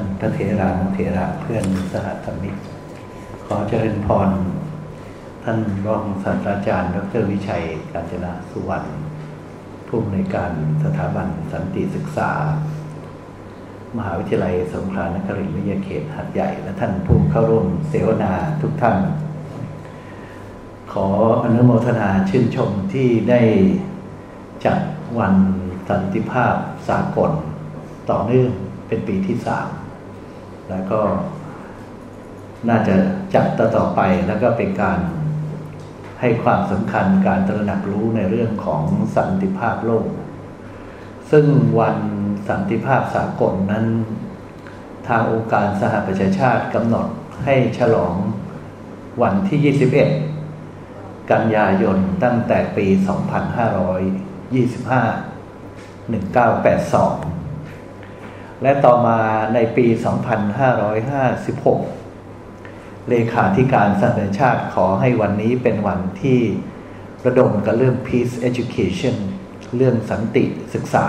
านพระเถรานุเถระเพื่อนสหธรรมิกขอเจริญพร ท่านรองศาสตราจารย์ดรวิชัยกาญจนาสุวรรณผู้อำนวยการสถาบันสันติศึกษา มหาวิทยาลัยสงขลานครินทร์วิทยาเขตหัดใหญ่ และท่านผู้เข้าร่วมเสวนาทุกท่าน ขออนุโมทนาชื่นชมที่ได้จัดวันสันติภาพสากลต่อเนื่องเป็นปีที่สาม แล้วก็น่าจะจัดต่อตอไปแล้วก็เป็นการให้ความสำคัญการตระหนักรู้ในเรื่องของสันติภาพโลก ซึ่งวันสันติภาพสากลนั้น ทางองค์การสหประชาชาติกำหนดให้ฉลองวันที่ 21 กันยายนตั้งแต่ปี 2525 1982 และต่อมาในปี 2556 เลขาธิการสหประชาชาติขอให้วันนี้เป็นวันที่ระดมกับเรื่อง peace education เรื่องสันติศึกษา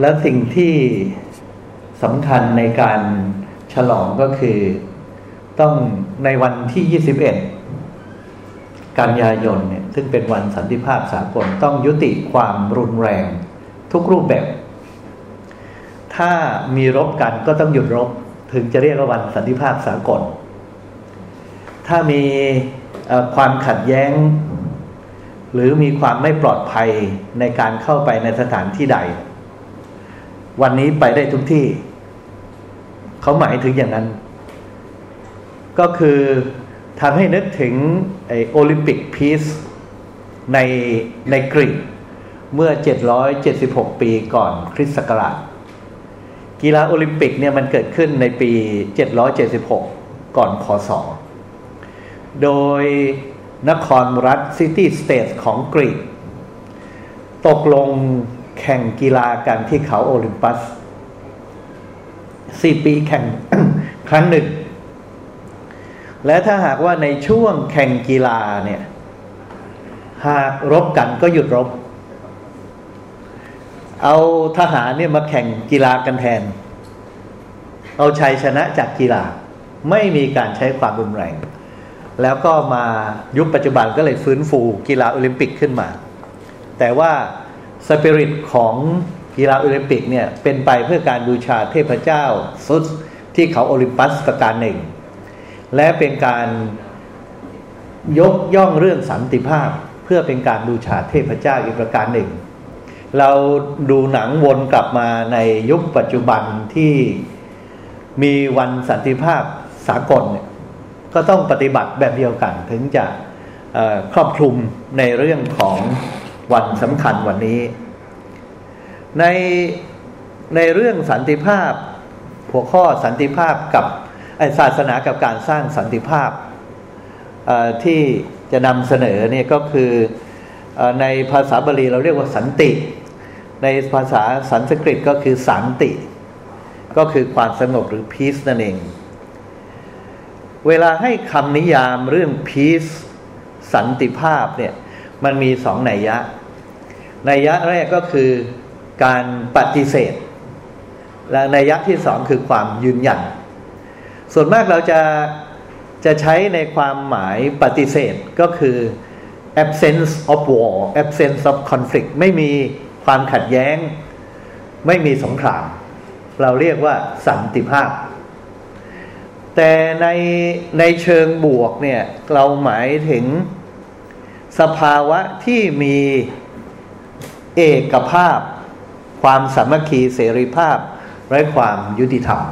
และสิ่งที่สำคัญในการฉลองก็คือต้องในวันที่ 21 กันยายนเนี่ยซึ่งเป็นวันสันติภาพสากลต้องยุติความรุนแรง ทุกรูปแบบ ถ้ามีรบกันก็ต้องหยุดรบ ถึงจะเรียกว่าวันสันติภาพสากล ถ้ามีความขัดแย้ง หรือมีความไม่ปลอดภัยในการเข้าไปในสถานที่ใด วันนี้ไปได้ทุกที่ เขาหมายถึงอย่างนั้น ก็คือทำให้นึกถึงโอลิมปิกพีซในในกรีก เมื่อ 776 ปีก่อนคริสต์ศักราช กีฬาโอลิมปิกเนี่ยมันเกิดขึ้นในปี 776 ก่อนคศโดยนครรัฐ city state ของกรีก ตกลงแข่งกีฬากันที่เขาโอลิมปัสสี่ปีแข่งครั้งหนึ่ง และถ้าหากว่าในช่วงแข่งกีฬาเนี่ย หากรบกันก็หยุดรบ เอาทหารเนี่ยมาแข่งกีฬากันแทน เอาชัยชนะจากกีฬา ไม่มีการใช้ความรุนแรง แล้วก็มายุคปัจจุบันก็เลยฟื้นฟูกีฬาโอลิมปิกขึ้นมา แต่ว่าสปิริตของกีฬาโอลิมปิกเนี่ยเป็นไปเพื่อการบูชาเทพเจ้าซุสที่เขาโอลิมปัสประการหนึ่ง และเป็นการยกย่องเรื่องสันติภาพ เพื่อเป็นการบูชาเทพเจ้าอีกประการหนึ่ง เราดูหนังวนกลับมาในยุคปัจจุบันที่มีวันสันติภาพสากลเนี่ยก็ต้องปฏิบัติแบบเดียวกัน ถึงจะครอบคลุมในเรื่องของวันสำคัญวันนี้ ในในเรื่องสันติภาพ หัวข้อสันติภาพกับศาสนากับการสร้างสันติภาพที่จะนำเสนอเนี่ยก็คือในภาษาบาลีเราเรียกว่าสันติ ในภาษาสันสกฤตก็คือสันติ ก็คือความสงบหรือ peace นั่นเอง เวลาให้คำนิยามเรื่อง peace สันติภาพเนี่ยมันมีสองนัยยะ นัยยะแรกก็คือการปฏิเสธ และนัยยะที่สองคือความยืนยัน ส่วนมากเราจะจะใช้ในความหมายปฏิเสธก็คือ absence of war absence of conflict ไม่มี ความขัดแย้ง ไม่มีสงคราม เราเรียกว่าสันติภาพ แต่ในในเชิงบวกเนี่ย เราหมายถึงสภาวะที่มีเอกภาพ ความสามัคคีเสรีภาพ และความยุติธรรม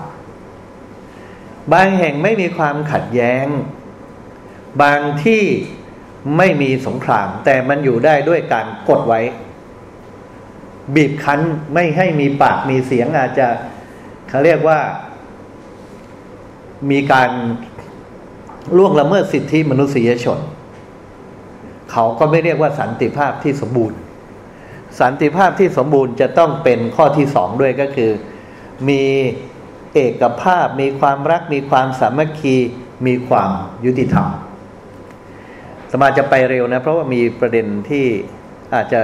บางแห่งไม่มีความขัดแย้ง บางที่ไม่มีสงคราม แต่มันอยู่ได้ด้วยการกดไว้ บีบคั้นไม่ให้มีปากมีเสียงอาจจะเขาเรียกว่า มีการล่วงละเมิดสิทธิมนุษยชน เขาก็ไม่เรียกว่าสันติภาพที่สมบูรณ์ สันติภาพที่สมบูรณ์จะต้องเป็นข้อที่สองด้วยก็คือ มีเอกภาพ มีความรัก มีความสามัคคีมีความยุติธรรมสมาจะไปเร็วนะ เพราะว่ามีประเด็นที่อาจจะ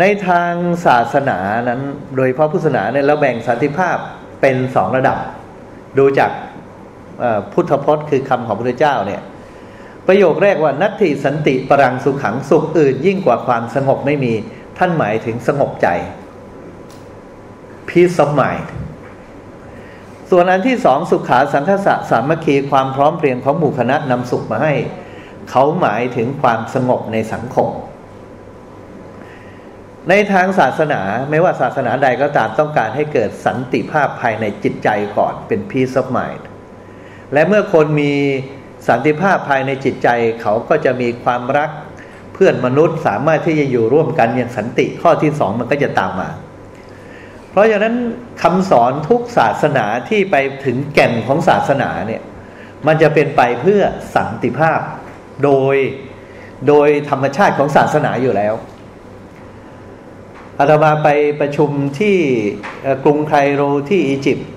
ในทางศาสนานั้น โดยพระพุทธศาสนาเนี่ยเราแบ่งสันติภาพเป็นสองระดับ ดูจากพุทธพจน์คือคำของพระพุทธเจ้าเนี่ยประโยคแรกว่านัตถิสันติปรังสุขขังสุขอื่น ยิ่งกว่าความสงบไม่มีท่านหมายถึงสงบใจ peace of mind ส่วนอันที่สองสุขาสังคสะสามัคคีความพร้อมเพรียงของหมู่คณะนำสุขมาให้ เขาหมายถึงความสงบในสังคม ในทางศาสนาไม่ว่าศาสนาใดก็ตามต้องการให้เกิดสันติภาพภายในจิตใจก่อนเป็น peace of mind และเมื่อคนมีสันติภาพภายในจิตใจเขาก็จะมีความรักเพื่อนมนุษย์สามารถที่จะอยู่ร่วมกันอย่างสันติข้อที่สองมันก็จะตามมา เพราะฉะนั้นคำสอนทุกศาสนาที่ไปถึงแก่นของศาสนาเนี่ยมันจะเป็นไปเพื่อสันติภาพโดยโดยธรรมชาติของศาสนาอยู่แล้ว อาตมาไปประชุมที่กรุงไคโรที่อียิปต์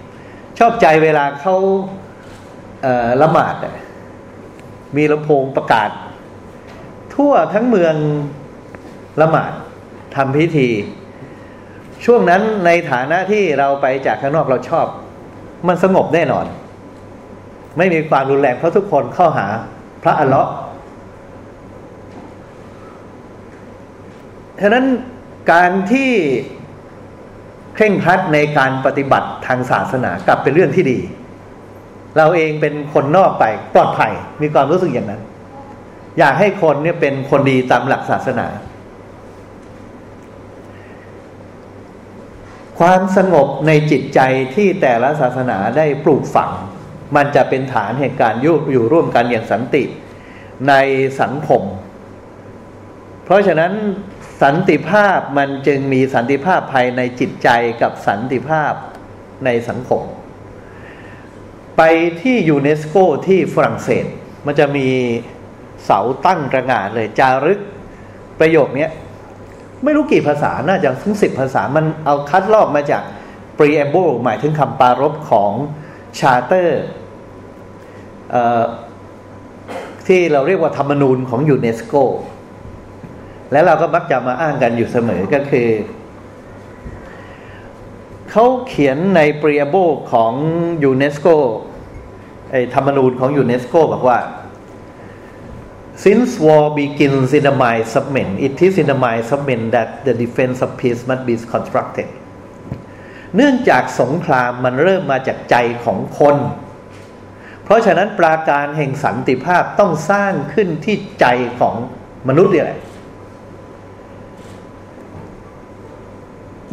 ชอบใจเวลาเขาละหมาดมีลำโพงประกาศ ทั่วทั้งเมืองละหมาดทำพิธี ช่วงนั้นในฐานะที่เราไปจากข้างนอกเราชอบ มันสงบแน่นอน ไม่มีความรุนแรงเพราะทุกคนเข้าหาพระอัลเลาะห์ฉะนั้น การที่เคร่งครัดในการปฏิบัติทางศาสนากลับเป็นเรื่องที่ดี เราเองเป็นคนนอกไปปลอดภัยมีความรู้สึกอย่างนั้น อยากให้คนเนี่ยเป็นคนดีตามหลักศาสนา ความสงบในจิตใจที่แต่ละศาสนาได้ปลูกฝัง มันจะเป็นฐานแห่งการยุอยู่ร่วมกันอย่างสันติในสังคม เพราะฉะนั้น สันติภาพมันจึงมีสันติภาพภายในจิตใจกับสันติภาพในสังคม ไปที่ยูเนสโกที่ฝรั่งเศส มันจะมีเสาตั้งระงานเลยจารึกประโยคนี้ไม่รู้กี่ภาษา น่าจะถึงสิบภาษามันเอาคัดลอกมาจาก preamble หมายถึงคำปารบของcharter ที่เราเรียกว่าธรรมนูญของยูเนสโก และเราก็มักจะมาอ้างกันอยู่เสมอก็คือเขาเขียนใน preamble ของยูเนสโกไอธรรมนูญของยูเนสโกบอกว่า Since war begins in the mind of men, it is in the mind of men that the defense of peace must be constructed. เนื่องจากสงครามมันเริ่มมาจากใจของคน เพราะฉะนั้นปราการแห่งสันติภาพต้องสร้างขึ้นที่ใจของมนุษย์นี่แหละ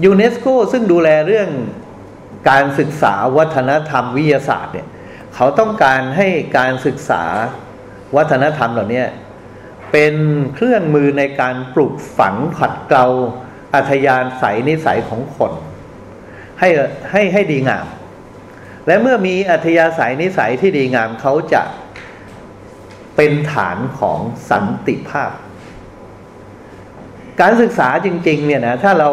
ยูเนสโกซึ่งดูแลเรื่องการศึกษาวัฒนธรรมวิทยาศาสตร์เนี่ยเขาต้องการให้การศึกษาวัฒนธรรมเหล่านี้เป็นเครื่องมือในการปลูกฝังขัดเกลาอัธยานใสนิสัยของคน ให้ให้ให้ดีงาม และเมื่อมีอัธยาศัยนิสัยที่ดีงามเขาจะเป็นฐานของสันติภาพ การศึกษาจริง ๆ เนี่ยนะถ้าเรา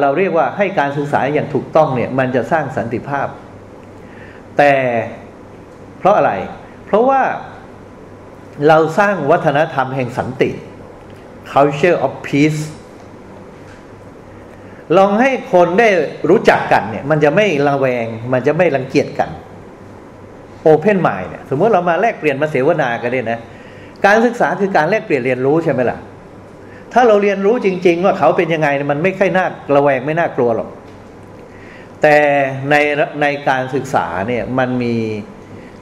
เราเรียกว่าให้การศึกษาอย่างถูกต้องเนี่ยมันจะสร้างสันติภาพ แต่เพราะอะไร เพราะว่าเราสร้างวัฒนธรรมแห่งสันติ culture of peace ลองให้คนได้รู้จักกันเนี่ย มันจะไม่ระแวง มันจะไม่รังเกียจกัน open mind เนี่ยสมมติเรามาแลกเปลี่ยนมาเสวนากันเนี่ยนะ การศึกษาคือการแลกเปลี่ยนเรียนรู้ใช่ไหมล่ะ ถ้าเราเรียนรู้จริง ๆ ว่าเขาเป็นยังไงมันไม่ค่อยน่าระแวงไม่น่ากลัวหรอกแต่ในในการศึกษาเนี่ยมันมี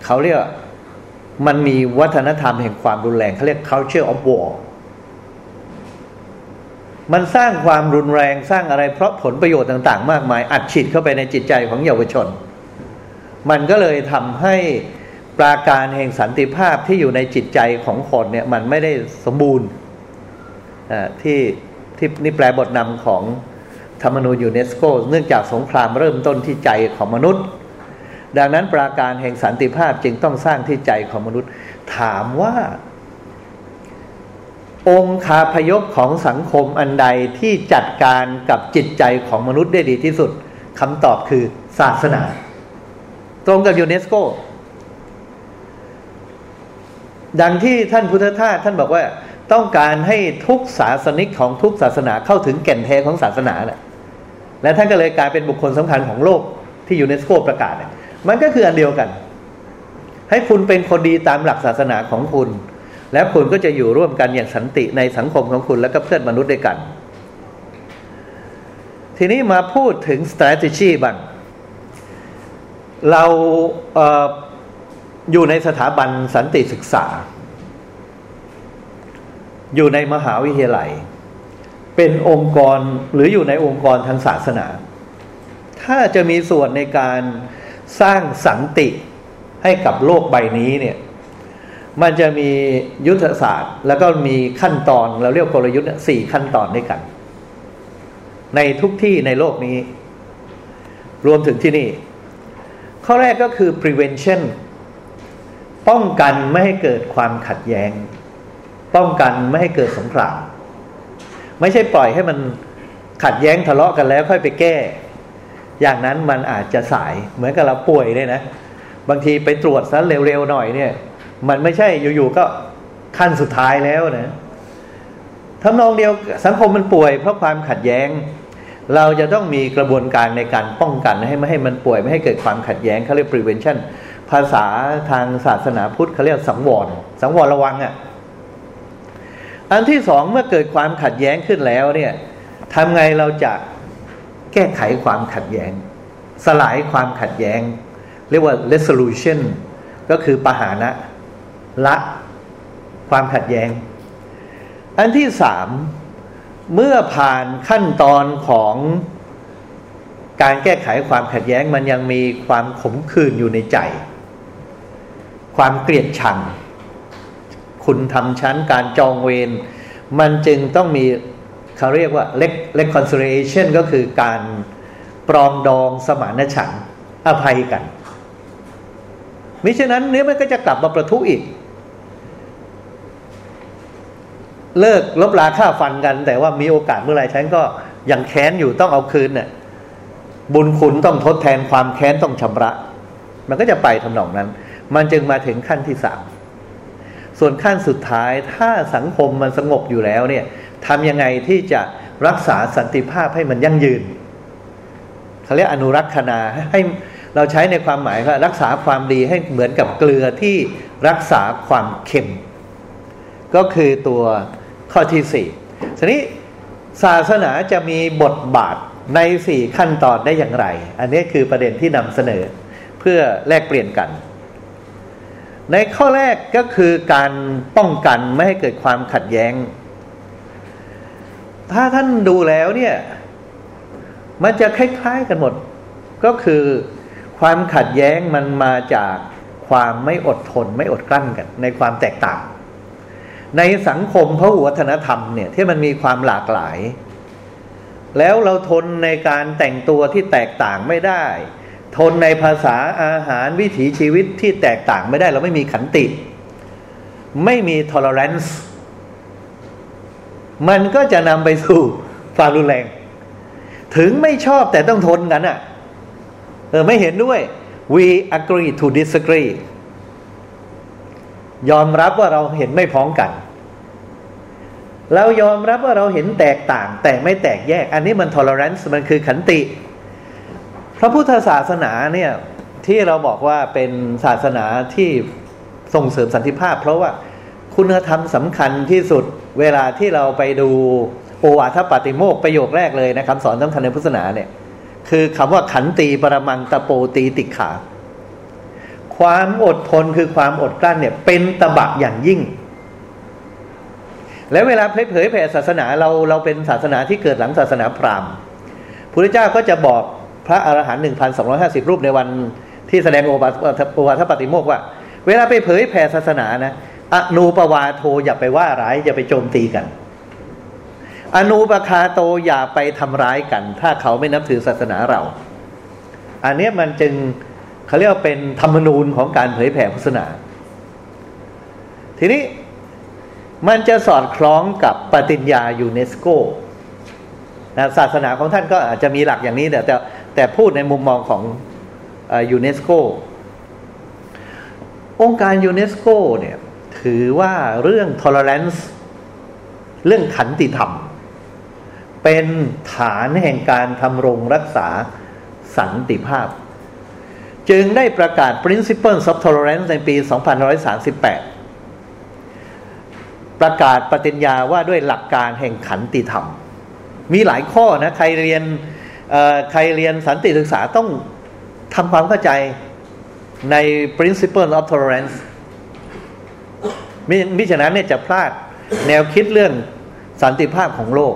เขาเรียกมันมีวัฒนธรรมแห่งความรุนแรงเขาเรียก culture of war มันสร้างความรุนแรงสร้างอะไรเพราะผลประโยชน์ต่าง ๆ มากมาย อัดฉีดเข้าไปในจิตใจของเยาวชน มันก็เลยทำให้ปราการแห่งสันติภาพที่อยู่ในจิตใจของคนเนี่ยมันไม่ได้สมบูรณ์ ที่ที่นี่แปลบทนำของธรรมนูญยูเนสโกเนื่องจากสงครามเริ่มต้นที่ใจของมนุษย์ ดังนั้นปราการแห่งสันติภาพจึงต้องสร้างที่ใจของมนุษย์ ถามว่า องค์คาพยพของสังคมอันใดที่จัดการกับจิตใจของมนุษย์ได้ดีที่สุดคำตอบคือศาสนา ตรงกับยูเนสโกดังที่ท่านพุทธทาสท่านบอกว่า ต้องการให้ทุกศาสนิกของทุกศาสนาเข้าถึงแก่นแท้ของศาสนาแหละและท่านก็เลยกลายเป็นบุคคลสำคัญของโลกที่ยูเนสโกประกาศเนี่ยมันก็คืออันเดียวกัน ให้คุณเป็นคนดีตามหลักศาสนาของคุณ แล้วคุณก็จะอยู่ร่วมกันอย่างสันติในสังคมของคุณและก็เพื่อนมนุษย์ด้วยกัน ทีนี้มาพูดถึง strategy บ้างเราเอออยู่ในสถาบันสันติศึกษา อยู่ในมหาวิทยาลัย เป็นองค์กรหรืออยู่ในองค์กรทางศาสนา ถ้าจะมีส่วนในการสร้างสันติให้กับโลกใบนี้เนี่ยมันจะมียุทธศาสตร์ แล้วก็มีขั้นตอนเราเรียกกลยุทธ์สี่ขั้นตอนด้วยกัน ในทุกที่ในโลกนี้ รวมถึงที่นี่ ข้อแรกก็คือ prevention ป้องกันไม่ให้เกิดความขัดแย้ง ป้องกันไม่ให้เกิดสงคราม ไม่ใช่ปล่อยให้มันขัดแย้งทะเลาะกันแล้วค่อยไปแก้ อย่างนั้นมันอาจจะสายเหมือนกับเราป่วยเนี่ยนะ บางทีไปตรวจซะเร็วๆหน่อยเนี่ย มันไม่ใช่อยู่ๆก็ขั้นสุดท้ายแล้วนะทำนองเดียวสังคมมันป่วยเพราะความขัดแย้ง เราจะต้องมีกระบวนการในการป้องกันให้ไม่ให้มันป่วยไม่ให้เกิดความขัดแย้งเขาเรียก prevention ภาษาทางศาสนาพุทธเขาเรียกสังวร สังวรระวังอะ่ะ อันที่สองเมื่อเกิดความขัดแย้งขึ้นแล้วเนี่ยทำไงเราจะแก้ไขความขัดแย้ง สลายความขัดแย้ง เรียกว่า resolution ก็คือปหานะละความขัดแย้ง อันที่สามเมื่อผ่านขั้นตอนของการแก้ไขความขัดแย้งมันยังมีความขมขื่นอยู่ในใจ ความเกลียดชัง คุณทำชั้นการจองเวรมันจึงต้องมีเขาเรียกว่าเล็กเล็กคอนซ l เ a t i o n ก็คือการปรองดองสมานฉันท์อภัยกันมิฉะนั้นเนี้ยมันก็จะกลับมาประทุอีก เลิกลบลาค่าฟันกัน แต่ว่ามีโอกาสเมื่อไรฉันก็ยังแค้นอยู่ต้องเอาคืนเนี่ยบุญคุณต้องทดแทนความแค้นต้องชำระ มันก็จะไปทำนองนั้น มันจึงมาถึงขั้นที่สาม ส่วนขั้นสุดท้ายถ้าสังคมมันสงบอยู่แล้วเนี่ยทำยังไงที่จะรักษาสันติภาพให้มันยั่งยืนเขาเรียกอนุรักษณาให้เราใช้ในความหมายว่ารักษาความดีให้เหมือนกับเกลือที่รักษาความเค็ม ก็คือตัวข้อที่สี่ทีนี้ศาสนาจะมีบทบาทในสี่ขั้นตอนได้อย่างไร อันนี้คือประเด็นที่นำเสนอเพื่อแลกเปลี่ยนกัน ในข้อแรกก็คือการป้องกันไม่ให้เกิดความขัดแย้ง ถ้าท่านดูแล้วเนี่ย มันจะคล้ายๆกันหมด ก็คือความขัดแย้งมันมาจากความไม่อดทนไม่อดกลั้นกัน ในความแตกต่าง ในสังคมพระวัฒนธรรมเนี่ยที่มันมีความหลากหลาย แล้วเราทนในการแต่งตัวที่แตกต่างไม่ได้ ทนในภาษาอาหารวิถีชีวิตที่แตกต่างไม่ได้เราไม่มีขันติ ไม่มี tolerance มันก็จะนำไปสู่ความรุนแรง ถึงไม่ชอบแต่ต้องทนกันอะ่ะเออไม่เห็นด้วย we agree to disagree ยอมรับว่าเราเห็นไม่พ้องกัน เรายอมรับว่าเราเห็นแตกต่างแต่ไม่แตกแยก อันนี้มัน tolerance มันคือขันติ พระพุทธศาสนาเนี่ยที่เราบอกว่าเป็นศาสนาที่ส่งเสริมสันติภาพ เพราะว่าคุณธรรมสำคัญที่สุดเวลาที่เราไปดูโอวาทปฏิโมกประโยคแรกเลยนะคำสอนสำคัญในพุทธศาสนาเนี่ยคือคำว่าขันตีปรมังตะโปตีติขา ความอดทนคือความอดกลั้นเนี่ยเป็นตบะอย่างยิ่ง แล้วเวลาเผยแผ่ศาสนาเราเราเป็นศาสนาที่เกิดหลังศาสนาพราหมณ์พระเจ้าก็จะบอก พระอรหันต์หนึ่งพันสองร้อยห้าสิบรูปในวันที่แสดงโอวาโอวาทปฏิโมกว่า เวลาไปเผยแผ่ศาสนานะอนูปวาโทอย่าไปว่าร้าย อย่าไปโจมตีกัน อนูปคาโตอย่าไปทำร้ายกัน ถ้าเขาไม่นับถือศาสนาเรา อันนี้มันจึงเขาเรียกว่าเป็นธรรมนูญของการเผยแผ่พุทธศาสนา ทีนี้มันจะสอดคล้องกับปฏิญญายูเนสโกนะศาสนาของท่านก็อาจจะมีหลักอย่างนี้แต่ แต่พูดในมุมมองของยูเนสโกองค์การยูเนสโกเนี่ยถือว่าเรื่อง tolerance เรื่องขันติธรรม เป็นฐานแห่งการธำรงรักษาสันติภาพ จึงได้ประกาศ Principles of Tolerance ในปี 2538 ประกาศปฏิญญาว่าด้วยหลักการแห่งขันติธรรม มีหลายข้อนะ ใครเรียน ใครเรียนสันติศึกษาต้องทำความเข้าใจใน Principle of Tolerance มิมิฉะนั้นเนี่ยจะพลาดแนวคิดเรื่องสันติภาพของโลก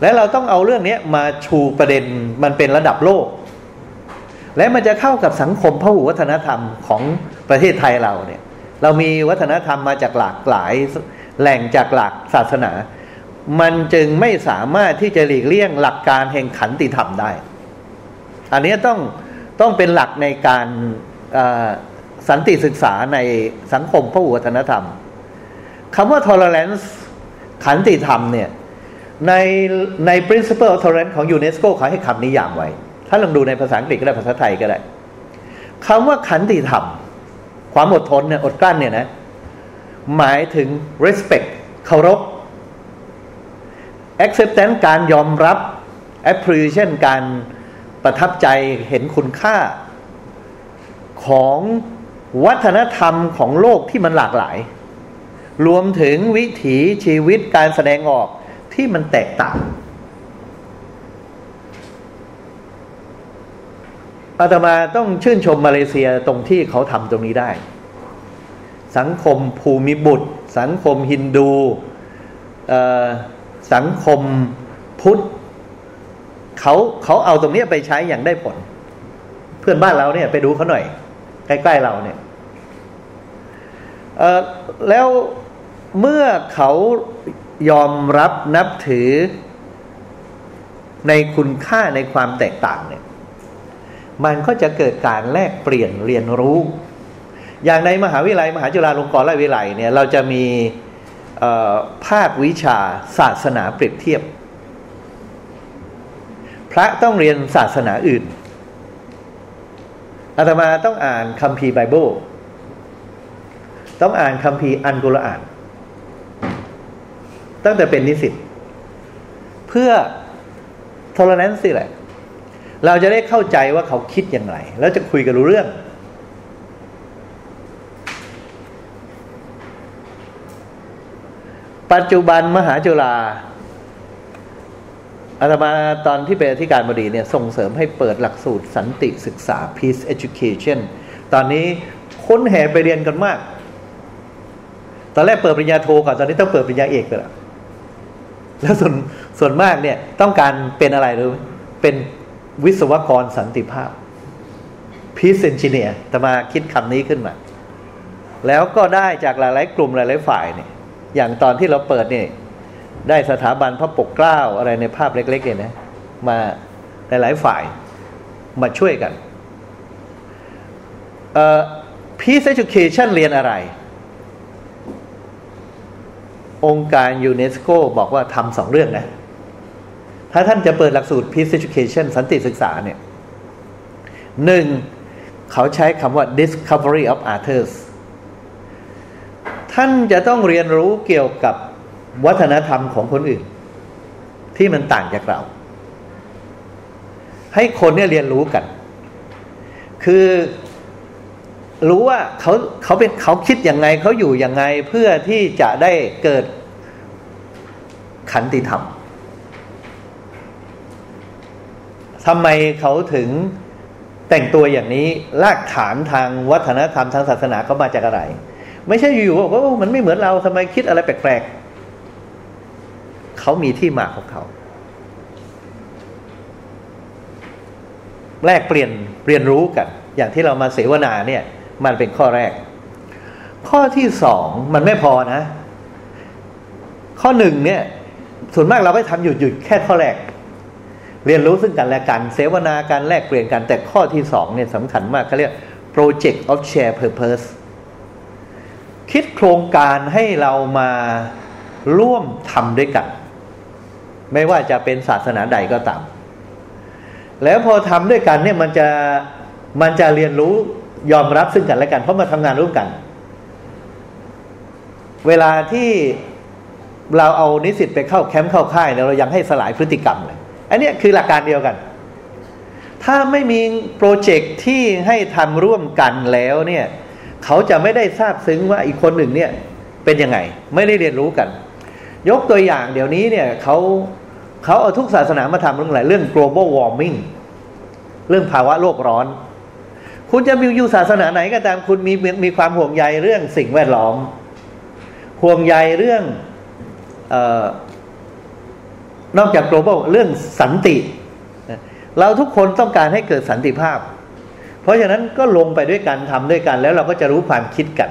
และเราต้องเอาเรื่องนี้มาชูประเด็นมันเป็นระดับโลก และมันจะเข้ากับสังคมพหุวัฒนธรรมของประเทศไทยเราเนี่ย เรามีวัฒนธรรมมาจากหลากหลายแหล่งจากหลากศาสนา มันจึงไม่สามารถที่จะหลีกเลี่ยงหลักการแห่งขันติธรรมได้ อันนี้ต้องต้องเป็นหลักในการสันติศึกษาในสังคมพหุวัฒนธรรมคำว่า tolerance ขันติธรรมเนี่ยในใน principle of tolerance ของยูเนสโกเขาให้คำนิยามไว้ ถ้าลองดูในภาษาอังกฤษก็ได้ภาษาไทยก็ได้คำว่าขันติธรรม ความอดทนเนี่ยอดกลั้นเนี่ยนะ หมายถึง respect เคารพ acceptance การยอมรับ appreciation การประทับใจเห็นคุณค่า ของวัฒนธรรมของโลกที่มันหลากหลาย รวมถึงวิถีชีวิตการแสดงออกที่มันแตกต่างอาตมาต้องชื่นชมมาเลเซียตรงที่เขาทำตรงนี้ได้ สังคมภูมิบุตร สังคมฮินดู สังคมพุทธเขาเขาเอาตรงนี้ไปใช้อย่างได้ผล เพื่อนบ้านเราเนี่ยไปดูเขาหน่อย ใกล้ๆเราเนี่ยแล้วเมื่อเขายอมรับนับถือในคุณค่าในความแตกต่างเนี่ย มันก็จะเกิดการแลกเปลี่ยนเรียนรู้ อย่างในมหาวิทยาลัยมหาจุฬาลงกรณ์ราชวิทยาลัยเนี่ย เราจะมี ภาควิชาศาสนาเปรียบเทียบ พระต้องเรียนศาสนาอื่นอาตมาต้องอ่านคัมภีร์ไบเบิลต้องอ่านคัมภีร์อันกุรอาน ตั้งแต่เป็นนิสิตเพื่อโทรแนนสิแหละ เราจะได้เข้าใจว่าเขาคิดอย่างไร แล้วจะคุยกันรู้เรื่อง ปัจจุบันมหาจุฬาอาตมาตอนที่เป็นอธิการบดีเนี่ยส่งเสริมให้เปิดหลักสูตรสันติศึกษา peace education ตอนนี้ค้นแห่ไปเรียนกันมาก ตอนแรกเปิดปริญญาโทก่อนตอนนี้ต้องเปิดปริญญาเอกไปแล้วแล้วส่วนส่วนมากเนี่ยต้องการเป็นอะไรหรือเป็นวิศวกรสันติภาพ peace engineer แต่มาคิดคำนี้ขึ้นมา แล้วก็ได้จากหลาย ๆ กลุ่มหลาย ๆ ฝ่ายเนี่ย อย่างตอนที่เราเปิดเนี่ยได้สถาบันพระปกเกล้าอะไรในภาพเล็ก ๆ เนี่ยนะมาหลายๆฝ่ายมาช่วยกัน Peace Education เรียนอะไร องค์การยูเนสโกบอกว่าทำสองเรื่องนะ ถ้าท่านจะเปิดหลักสูตร Peace Education สันติศึกษาเนี่ยหนึ่งเขาใช้คำว่า discovery of others ท่านจะต้องเรียนรู้เกี่ยวกับวัฒนธรรมของคนอื่น ที่มันต่างจากเรา ให้คนเนี่ยเรียนรู้กัน คือรู้ว่าเขาเขาเป็นเขาคิดยังไงเขาอยู่ยังไงเพื่อที่จะได้เกิดขันติธรรมทำไมเขาถึงแต่งตัวอย่างนี้รากฐานทางวัฒนธรรมทางศาสนาเขามาจากอะไร ไม่ใช่อยู่ๆบอกว่ามันไม่เหมือนเราทำไมคิดอะไรแปลกๆเขามีที่มาของเขาแลกเปลี่ยนเรียนรู้กัน อย่างที่เรามาเสวนาเนี่ย มันเป็นข้อแรก ข้อที่สองมันไม่พอนะ ข้อหนึ่งเนี่ย ส่วนมากเราไม่ทำหยุดหยุดแค่ข้อแรก เรียนรู้ซึ่งกันและกัน เสวนาการแลกเปลี่ยนกัน แต่ข้อที่สองเนี่ยสำคัญมากเขาเรียก project of share purpose คิดโครงการให้เรามาร่วมทำด้วยกัน ไม่ว่าจะเป็นศาสนาใดก็ตาม แล้วพอทำด้วยกันเนี่ยมันจะมันจะเรียนรู้ยอมรับซึ่งกันและกัน เพราะมาทำงานร่วมกัน เวลาที่เราเอานิสิตไปเข้าแคมป์เข้าค่ายเนี่ยเรายังให้สลายพฤติกรรมเลย อันนี้คือหลักการเดียวกัน ถ้าไม่มีโปรเจกต์ที่ให้ทำร่วมกันแล้วเนี่ย เขาจะไม่ได้ทราบซึ้งว่าอีกคนหนึ่งเนี่ยเป็นยังไง ไม่ได้เรียนรู้กัน ยกตัวอย่างเดี๋ยวนี้เนี่ยเขาเขาเอาทุกศาสนามาทำเรื่องอะไรเรื่อง global warming เรื่องภาวะโลกร้อน คุณจะมีอยู่ศาสนาไหนก็ตามคุณมีมีความห่วงใยเรื่องสิ่งแวดล้อม ห่วงใยเรื่องออนอกจาก global เรื่องสันติ เราทุกคนต้องการให้เกิดสันติภาพ เพราะฉะนั้นก็ลงไปด้วยกันทำด้วยกันแล้วเราก็จะรู้ความคิดกัน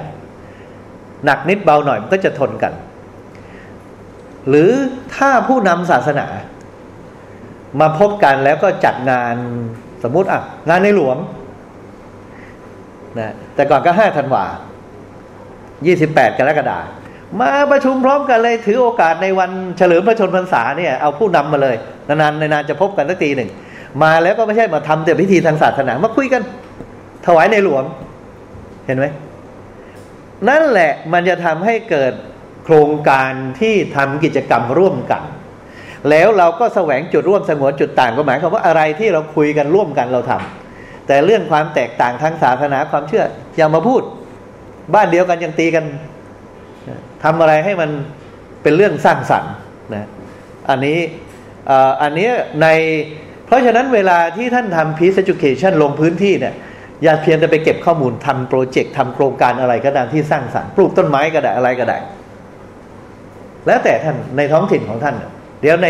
หนักนิดเบาหน่อยมันก็จะทนกัน หรือถ้าผู้นำศาสนา มาพบกันแล้วก็จัดงานสมมุติอะงานในหลวงนะแต่ก่อนก็ห้าธันวายี่สิบแปดกรกฎามาประชุมพร้อมกันเลย ถือโอกาสในวันเฉลิมพระชนมพรรษาเนี่ยเอาผู้นำมาเลย นานๆนานๆจะพบกันสักทีหนึ่งมาแล้วก็ไม่ใช่มาทำแต่พิธีทางศาสนามาคุยกัน ถวายในหลวง เห็นไหมนั่นแหละมันจะทำให้เกิดโครงการที่ทำกิจกรรมร่วมกัน แล้วเราก็แสวงจุดร่วมสงวนจุดต่างก็หมายความว่าอะไรที่เราคุยกันร่วมกันเราทำแต่เรื่องความแตกต่างทางศาสนาความเชื่ออย่ามาพูด บ้านเดียวกันยังตีกันทำอะไรให้มันเป็นเรื่องสร้างสรรค์นะอันนี้อันนี้ในเพราะฉะนั้นเวลาที่ท่านทำ Peace Education ลงพื้นที่เนี่ย อย่าเพียงแต่ไปเก็บข้อมูลทำโปรเจกต์ทำโครงการอะไรก็ได้ที่สร้างสรรค์ปลูกต้นไม้ก็ได้อะไรก็ได้ แล้วแต่ท่านในท้องถิ่นของท่าน เดี๋ยวใน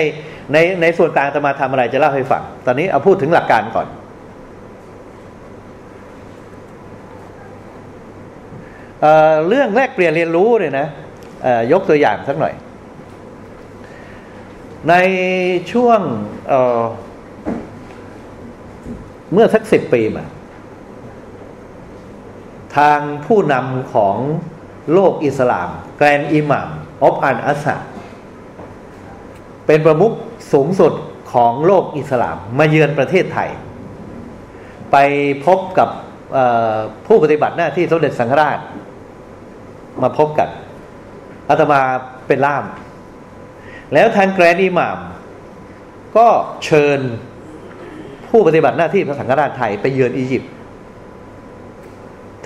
ในในส่วนกลางจะมาทำอะไรจะเล่าให้ฟัง ตอนนี้เอาพูดถึงหลักการก่อน เเรื่องแลกเปลี่ยนเรียนรู้เนี่ยนะยกตัวอย่างสักหน่อย ในช่วงเเมื่อสักสิบปีมา ทางผู้นำของโลกอิสลาม แกรนอิหมัมออฟอันอัสซาเป็นประมุขสูงสุดของโลกอิสลาม มาเยือนประเทศไทย ไปพบกับผู้ปฏิบัติหน้าที่สมเด็จสังฆราช มาพบกันอาตมาเป็นล่าม แล้วทางแกรนอิหมามก็เชิญผู้ปฏิบัติหน้าที่พระสังฆราชไทยไปเยือนอียิปต์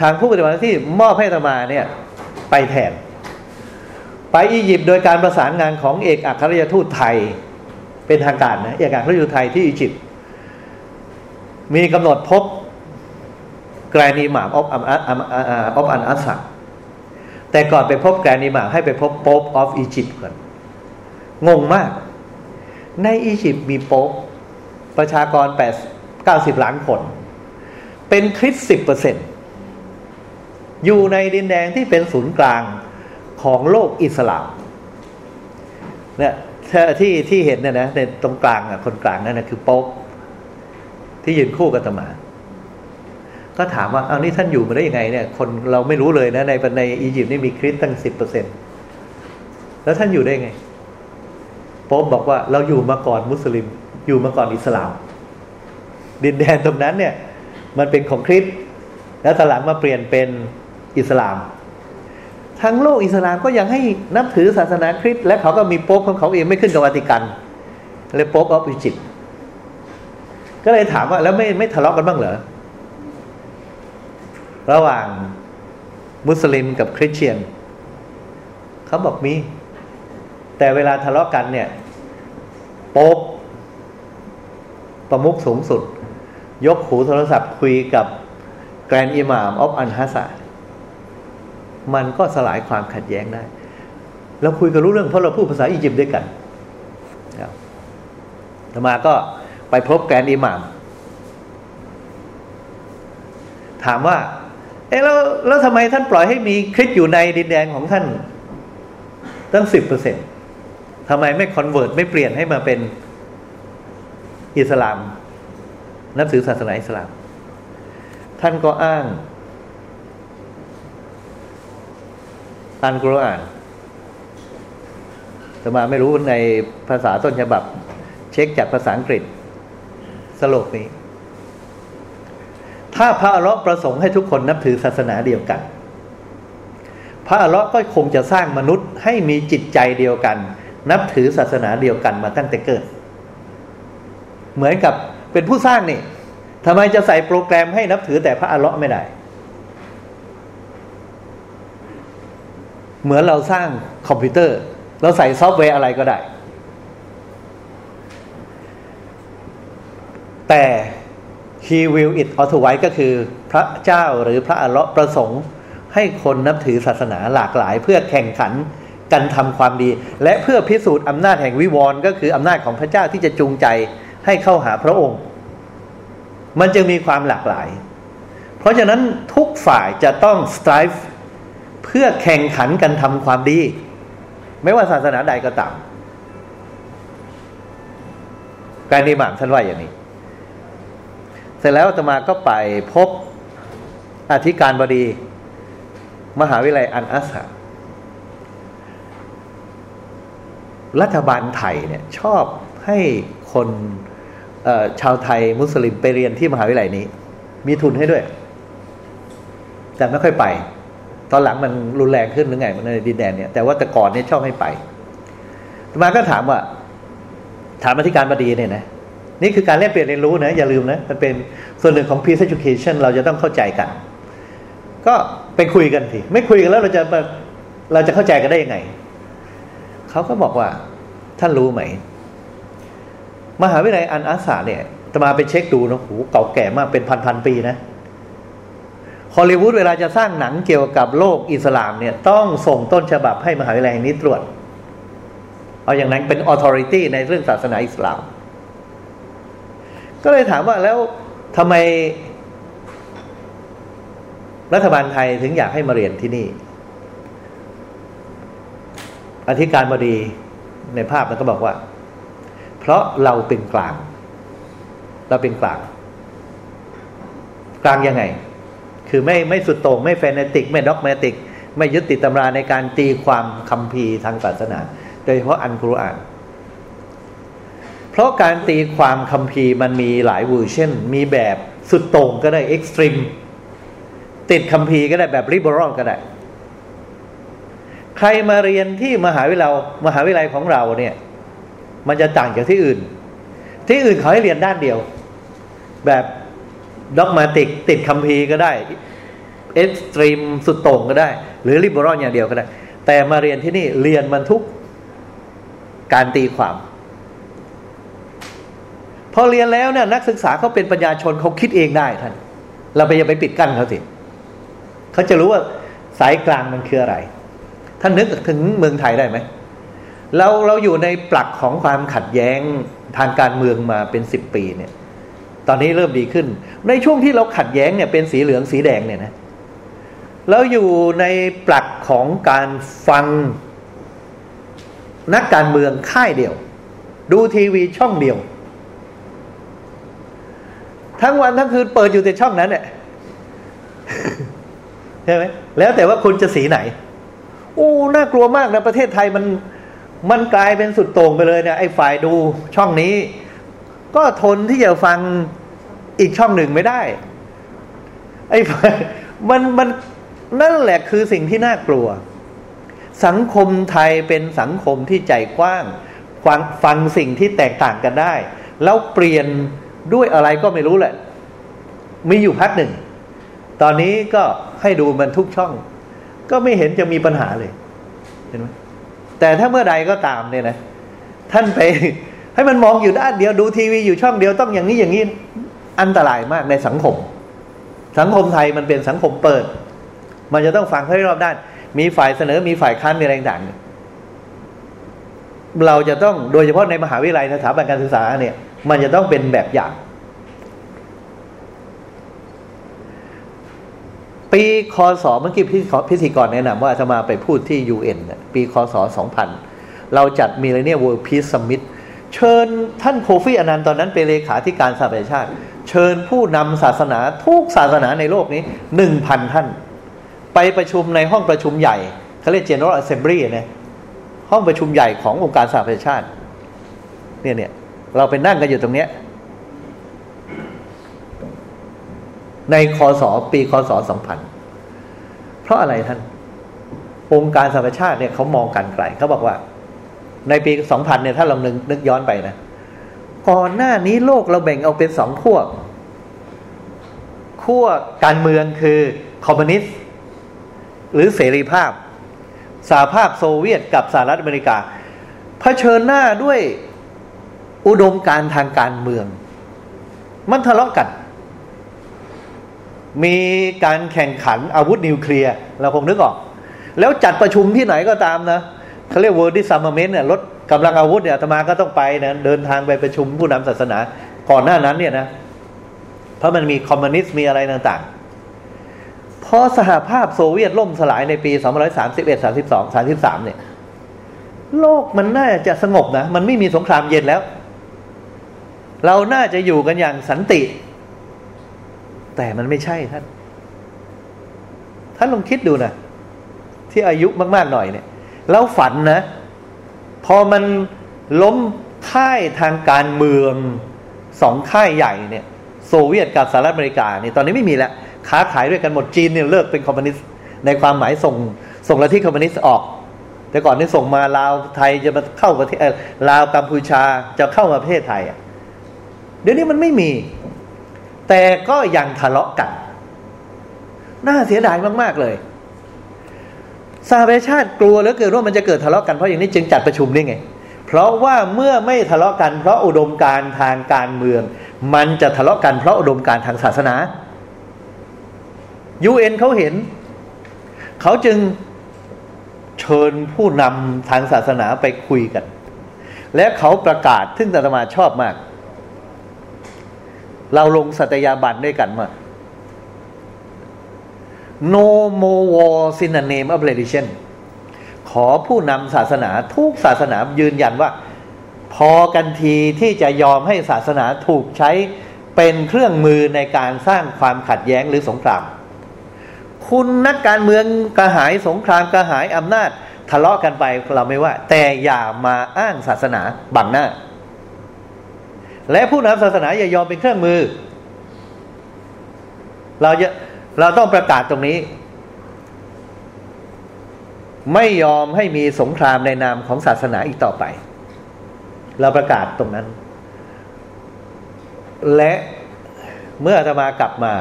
ทางผู้ปฏิบัติหน้าที่มอบให้ตมาเนี่ยไปแทน ไปอียิปต์โดยการประสานงานของเอกอัครราชทูตไทยเป็นทางการนะเอกอัครราชทูตไทยที่อียิปต์มีกำหนดพบแกรนีหมามออฟอันอัสซักแต่ก่อนไปพบแกรนิมาให้ไปพบโป๊ปออฟอียิปต์ก่อนงงมาก ในอียิปต์มีโป๊ปประชากรแปดเก้าสิบล้านคน เป็นคริสสิบเปอร์เซ็น อยู่ในดินแดงที่เป็นศูนย์กลางของโลกอิสลามเนี่ยที่ที่เห็นเนี่ยนะในตรงกลางอะคนกลางนั่นนะคือโป๊ปที่ยืนคู่กันตมา ก็ถามว่าเอานี่ท่านอยู่มาได้ยังไงเนี่ย คนเราไม่รู้เลยนะ ในในอียิปต์นี่มีคริสต์ตั้งสิบเปอร์เซ็นแล้วท่านอยู่ได้ไงโป๊บบอกว่าเราอยู่มาก่อนมุสลิม อยู่มาก่อนอิสลาม ดินแดนตรงนั้นเนี่ย มันเป็นของคริสต์แล้วตหลังมาเปลี่ยนเป็น อิสลาม ทั้งโลกอิสลามก็ยังให้นับถือศาสนาคริสต์และเขาก็มีโป๊บของเขาเองไม่ขึ้นกับวัติกันเลยโป๊บออฟอียิปต์ก็เลยถามว่าแล้วไม่ไม่ทะเลาะกันบ้างเหรอระหว่างมุสลิมกับคริสเตียนเขาบอกมี แต่เวลาทะเลาะกันเนี่ย โป๊บประมุขสูงสุด ยกหูโทรศัพท์คุยกับแกรนอิหม่ามออฟอันฮัสซา มันก็สลายความขัดแย้งได้เราคุยกันรู้เรื่องเพราะเราพูดภาษาอียิปต์ด้วยกันธรรมาก็ไปพบแกรนอิหมาม ถามว่า เอ๊ะแล้วแล้วทำไมท่านปล่อยให้มีคริสอยู่ในดินแดนของท่าน ตั้งสิบเปอร์เซ็นทำไมไม่คอนเวิร์ตไม่เปลี่ยนให้มาเป็นอิสลาม นับถือศาสนาอิสลาม ท่านก็อ้าง อันกุรอานสมาไม่รู้ในภาษาต้นฉบับ เช็คจากภาษาอังกฤษสโลกนี้ ถ้าพระอรประสงค์ให้ทุกคนนับถือศาสนาเดียวกัน พระอัลเลาะห์ก็คงจะสร้างมนุษย์ให้มีจิตใจเดียวกัน นับถือศาสนาเดียวกันมาตั้งแต่เกิด เหมือนกับเป็นผู้สร้างนี่ทำไมจะใส่โปรแกรมให้นับถือแต่พระอัลเลาะห์ไม่ได้ เหมือนเราสร้างคอมพิวเตอร์ เราใส่ซอฟต์แวร์อะไรก็ได้ แต่ He willed it otherwise ก็คือพระเจ้าหรือพระอัลเลาะห์ประสงค์ให้คนนับถือศาสนาหลากหลาย เพื่อแข่งขันกันทำความดี และเพื่อพิสูจน์อำนาจแห่งวิวรณ์ก็คืออำนาจของพระเจ้าที่จะจูงใจให้เข้าหาพระองค์ มันจึงมีความหลากหลาย เพราะฉะนั้นทุกฝ่ายจะต้อง strive เพื่อแข่งขันกันทำความดี ไม่ว่าศาสนาใดก็ตามการนิมามท่านว่าอย่างนี้ เสร็จแล้วอาตมาก็ไปพบอธิการบดี มหาวิทยาลัยอันอัสฮะรัฐบาลไทยเนี่ยชอบให้คนชาวไทยมุสลิมไปเรียนที่มหาวิทยาลัยนี้ มีทุนให้ด้วย แต่ไม่ค่อยไป ตอนหลังมันรุนแรงขึ้นหรือไงมันในดินแดนเนี่ยแต่ว่าแต่ก่อนเนี่ยชอบให้ไปมาก็ถามว่า ถามอธิการบดีเนี่ยนะนี่คือการแลกเปลี่ยนเรียนรู้นะอย่าลืมนะมันเป็นส่วนหนึ่งของ peace education เราจะต้องเข้าใจกัน ก็ไปคุยกันทีไม่คุยกันแล้วเราจะเราจะเข้าใจกันได้ยังไงเขาก็บอกว่า ท่านรู้ไหม มหาวิทยาลัยอันอาสาเนี่ยจะมาไปเช็คดูนะโหเก่าแก่มากเป็นพันพันปีนะ อลลีวูดเวลาจะสร้างหนังเกี่ยวกับโลกอิสลามเนี่ยต้องส่งต้นฉบับให้มหาวิทยาลัยนี้ตรวจ เอาอย่างนั้นเป็น authority ในเรื่องศาสนาอิสลาม ก็เลยถามว่าแล้วทำไมรัฐบาลไทยถึงอยากให้มาเรียนที่นี่ อธิการบดีในภาพมันก็บอกว่า เพราะเราเป็นกลาง เราเป็นกลาง กลางยังไง คือไม่ไม่สุดโต่งไม่ fanatic ไม่ dogmatic ไม่ยึดติดตำราในการตีความคัมภีร์ทางศาสนา โดยเฉพาะอัลกุรอาน เพราะการตีความคัมภีร์มันมีหลายเวอร์ชันมีแบบสุดโต่งก็ได้ extreme ติดคัมภีร์ก็ได้แบบ liberal ก็ได้ ใครมาเรียนที่มหาวิทยาลัยมหาวิทยาลัยของเราเนี่ย มันจะต่างจากที่อื่น ที่อื่นเขาให้เรียนด้านเดียว แบบ dogmatic ติดคัมภีร์ก็ได้ extreme สุดโต่งก็ได้ หรือ liberal อย่างเดียวก็ได้ แต่มาเรียนที่นี่เรียนมันทุกการตีความ พอเรียนแล้วเนี่ยนักศึกษาเขาเป็นปัญญาชนเขาคิดเองได้ท่าน เราไปอย่าไปปิดกั้นเขาสิเขาจะรู้ว่าสายกลางมันคืออะไร ท่านนึกถึงเมืองไทยได้ไหมเราเราอยู่ในปลักของความขัดแย้งทางการเมืองมาเป็นสิบปีเนี่ย ตอนนี้เริ่มดีขึ้น ในช่วงที่เราขัดแย้งเนี่ยเป็นสีเหลืองสีแดงเนี่ยนะเราอยู่ในปลักของการฟังนักการเมืองค่ายเดียว ดูทีวีช่องเดียว ทั้งวันทั้งคืนเปิดอยู่แต่ช่องนั้นเนี่ยใช่ไหมแล้วแต่ว่าคุณจะสีไหนโอ้น่ากลัวมากนะประเทศไทยมันมันกลายเป็นสุดโต่งไปเลยเนี่ยไอ้ฝ่ายดูช่องนี้ ก็ทนที่จะฟังอีกช่องหนึ่งไม่ได้ ไอ้มันมันนั่นแหละคือสิ่งที่น่ากลัว สังคมไทยเป็นสังคมที่ใจกว้างฟังฟังสิ่งที่แตกต่างกันได้ แล้วเปลี่ยนด้วยอะไรก็ไม่รู้แหละ มีอยู่พักหนึ่ง ตอนนี้ก็ให้ดูมันทุกช่อง ก็ไม่เห็นจะมีปัญหาเลย เห็นไหมแต่ถ้าเมื่อใดก็ตามเนี่ยนะ ท่านไป ให้มันมองอยู่ด้านเดียวดูทีวีอยู่ช่องเดียวต้องอย่างนี้อย่างนี้อันตรายมากในสังคม สังคมไทยมันเป็นสังคมเปิด มันจะต้องฟังให้รอบด้าน มีฝ่ายเสนอมีฝ่ายค้านมีอะไรต่างเราจะต้องโดยเฉพาะในมหาวิทยาลัยสถาบันการศึกษาเนี่ย มันจะต้องเป็นแบบอย่าง ปีคศเมื่อกี้พิธีกรแนะนำว่าจะมาไปพูดที่ UN ปีคศ 2000 เราจัด Millennium World Peace Summit เชิญท่านโคฟี อันนันตอนนั้นเป็นเลขาธิการสหประชาชาติ เชิญผู้นำศาสนาทุกศาสนาในโลกนี้หนึ่งพันท่าน ไปประชุมในห้องประชุมใหญ่เขาเรียก General Assembly นะห้องประชุมใหญ่ขององค์การสหประชาชาติเนี่ยเนี่ยเราไปนั่งกันอยู่ตรงเนี้ยในคศปีคศสองพันเพราะอะไรท่าน องค์การสหประชาติเนี่ยเขามองกันไกลเขาบอกว่า ในปีสองพันเนี่ยถ้าเรานึกนึกย้อนไปนะก่อนหน้านี้โลกเราแบ่งเอาเป็นสองขั้วขั้วการเมืองคือคอมมิวนิสต์หรือเสรีภาพสหภาพโซเวียตกับสหรัฐอเมริกาเผชิญหน้าด้วยอุดมการทางการเมือง มันทะเลาะกัน มีการแข่งขันอาวุธนิวเคลียร์เราคงนึกออก แล้วจัดประชุมที่ไหนก็ตามนะ เขาเรียก World Disarmament เนี่ยลดกำลังอาวุธเนี่ยอาตมาก็ต้องไปนะเดินทางไปประชุมผู้นำศาสนาก่อนหน้านั้นเนี่ยนะ เพราะมันมีคอมมิวนิสต์มีอะไรต่างๆ พอสหภาพโซเวียตล่มสลายในปี2531 32 33 เนี่ย โลกมันน่าจะสงบนะ มันไม่มีสงครามเย็นแล้ว เราน่าจะอยู่กันอย่างสันติ แต่มันไม่ใช่ท่าน ท่านลองคิดดูนะที่อายุมากๆหน่อยเนี่ย เราฝันนะ พอมันล้มค่ายทางการเมืองสองค่ายใหญ่เนี่ย โซเวียตกับสหรัฐอเมริกาเนี่ยตอนนี้ไม่มีแล้วค้าขายด้วยกันหมดจีนเนี่ยเลิกเป็นคอมมิวนิสต์ในความหมายส่งส่งลัทธิคอมมิวนิสต์ออก แต่ก่อนนี่ส่งมาลาวไทยจะมาเข้าประเทศลาวกัมพูชาจะเข้ามาประเทศไทยอะเดี๋ยวนี้มันไม่มี แต่ก็ยังทะเลาะกัน น่าเสียดายมาก ๆ เลย สหประชาติกลัวเหลือเกินว่ามันจะเกิดทะเลาะกันเพราะอย่างนี้จึงจัดประชุมนี่ไง เพราะว่าเมื่อไม่ทะเลาะกันเพราะอุดมการทางการเมือง มันจะทะเลาะกันเพราะอุดมการทางศาสนายูเอ็นเขาเห็น เขาจึงเชิญผู้นำทางศาสนาไปคุยกัน และเขาประกาศซึ่งอาตมาชอบมาก เราลงสัตยาบันด้วยกันมา No more wars in the name of religion ขอผู้นำศาสนาทุกศาสนายืนยันว่า พอกันทีที่จะยอมให้ศาสนาถูกใช้เป็นเครื่องมือในการสร้างความขัดแย้งหรือสงคราม คุณนักการเมืองกระหายสงครามกระหายอำนาจ ทะเลาะกันไปเราไม่ว่า แต่อย่ามาอ้างศาสนาบังหน้า และผู้นำศาสนาอย่ายอมเป็นเครื่องมือ เราจะ เราต้องประกาศตรงนี้ ไม่ยอมให้มีสงครามในนามของศาสนาอีกต่อไป เราประกาศตรงนั้น และเมื่ออาตมากลับมา